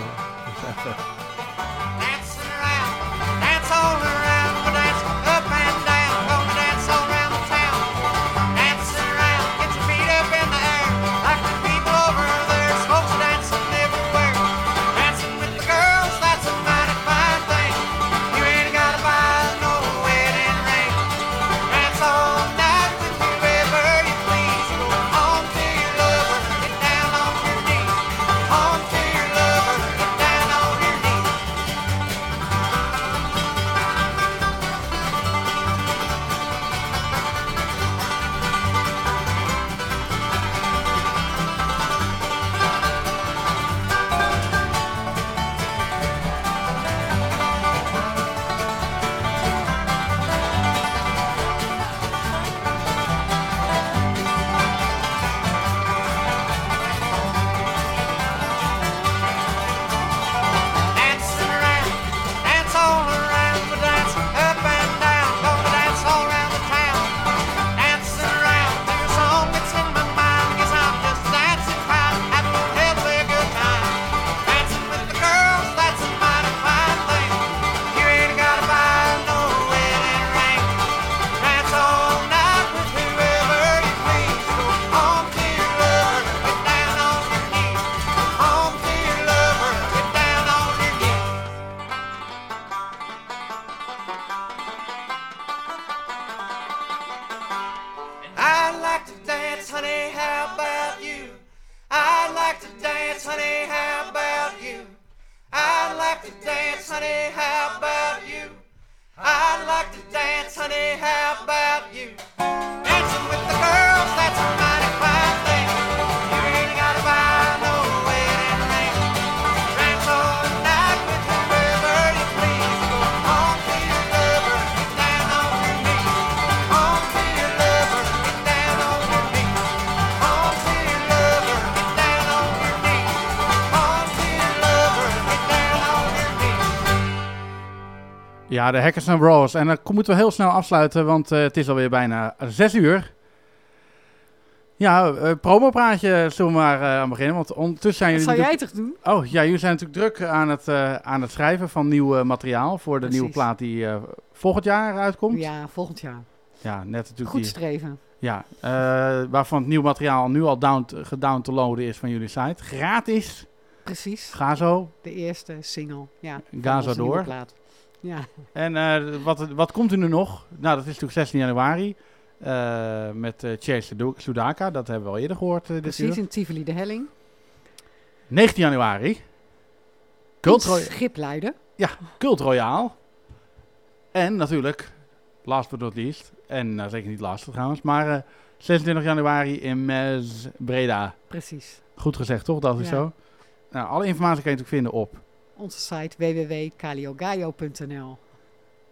De Hackers and Bros. En dan moeten we heel snel afsluiten, want eh, het is alweer bijna zes uur. Ja, eh promopraatje zullen we maar eh, aan beginnen, want ondertussen zijn jullie... zou jij toch doen? Oh, ja, jullie zijn natuurlijk druk aan het, aan het schrijven van nieuw materiaal voor de Precies. nieuwe plaat die volgend jaar uitkomt. Ja, volgend jaar. Ja, net natuurlijk Goed die- streven. Ja, waarvan het nieuw materiaal nu al down, gedown te loaden is van jullie site. Gratis. Precies. Ga zo. De eerste single. Ja, Ga zo nieuwe door. plaat. Ja. En eh, wat, wat komt er nu nog? Nou, dat is natuurlijk 16 januari. eh, met eh Chase Sudaka. Dat hebben we al eerder gehoord eh, dit Precies, uur. in Tivoli de Helling. 19 januari. Cult, In Roy- Schipluiden. ja, Cult Royaal. En natuurlijk, last but not least, en eh, zeker niet laatste trouwens, maar eh, 26 januari in Mes Breda. Precies. Goed gezegd, toch? Dat is Ja. zo. Nou, alle informatie kan je natuurlijk vinden op. Onze site www.kaliogaio.nl.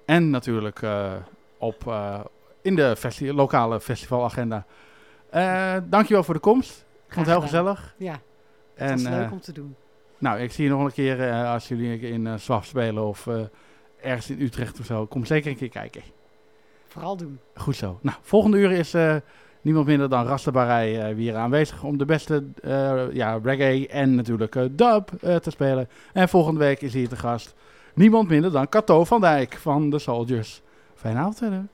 En natuurlijk eh, op, eh, in de festi- lokale festivalagenda. Eh dankjewel voor de komst. Ik vond het heel gezellig. Ja, het was leuk om te doen. Nou, ik zie je nog een keer als jullie in uh, Zwaf spelen of ergens in Utrecht of zo. Kom zeker een keer kijken. Vooral doen. Goed zo. Nou, volgende uur is niemand minder dan Rastabarij eh, weer aanwezig om de beste eh, ja, reggae en natuurlijk eh, dub eh, te spelen. En volgende week is hier te gast niemand minder dan Cato van Dijk van de Soldiers. Fijne avond verder.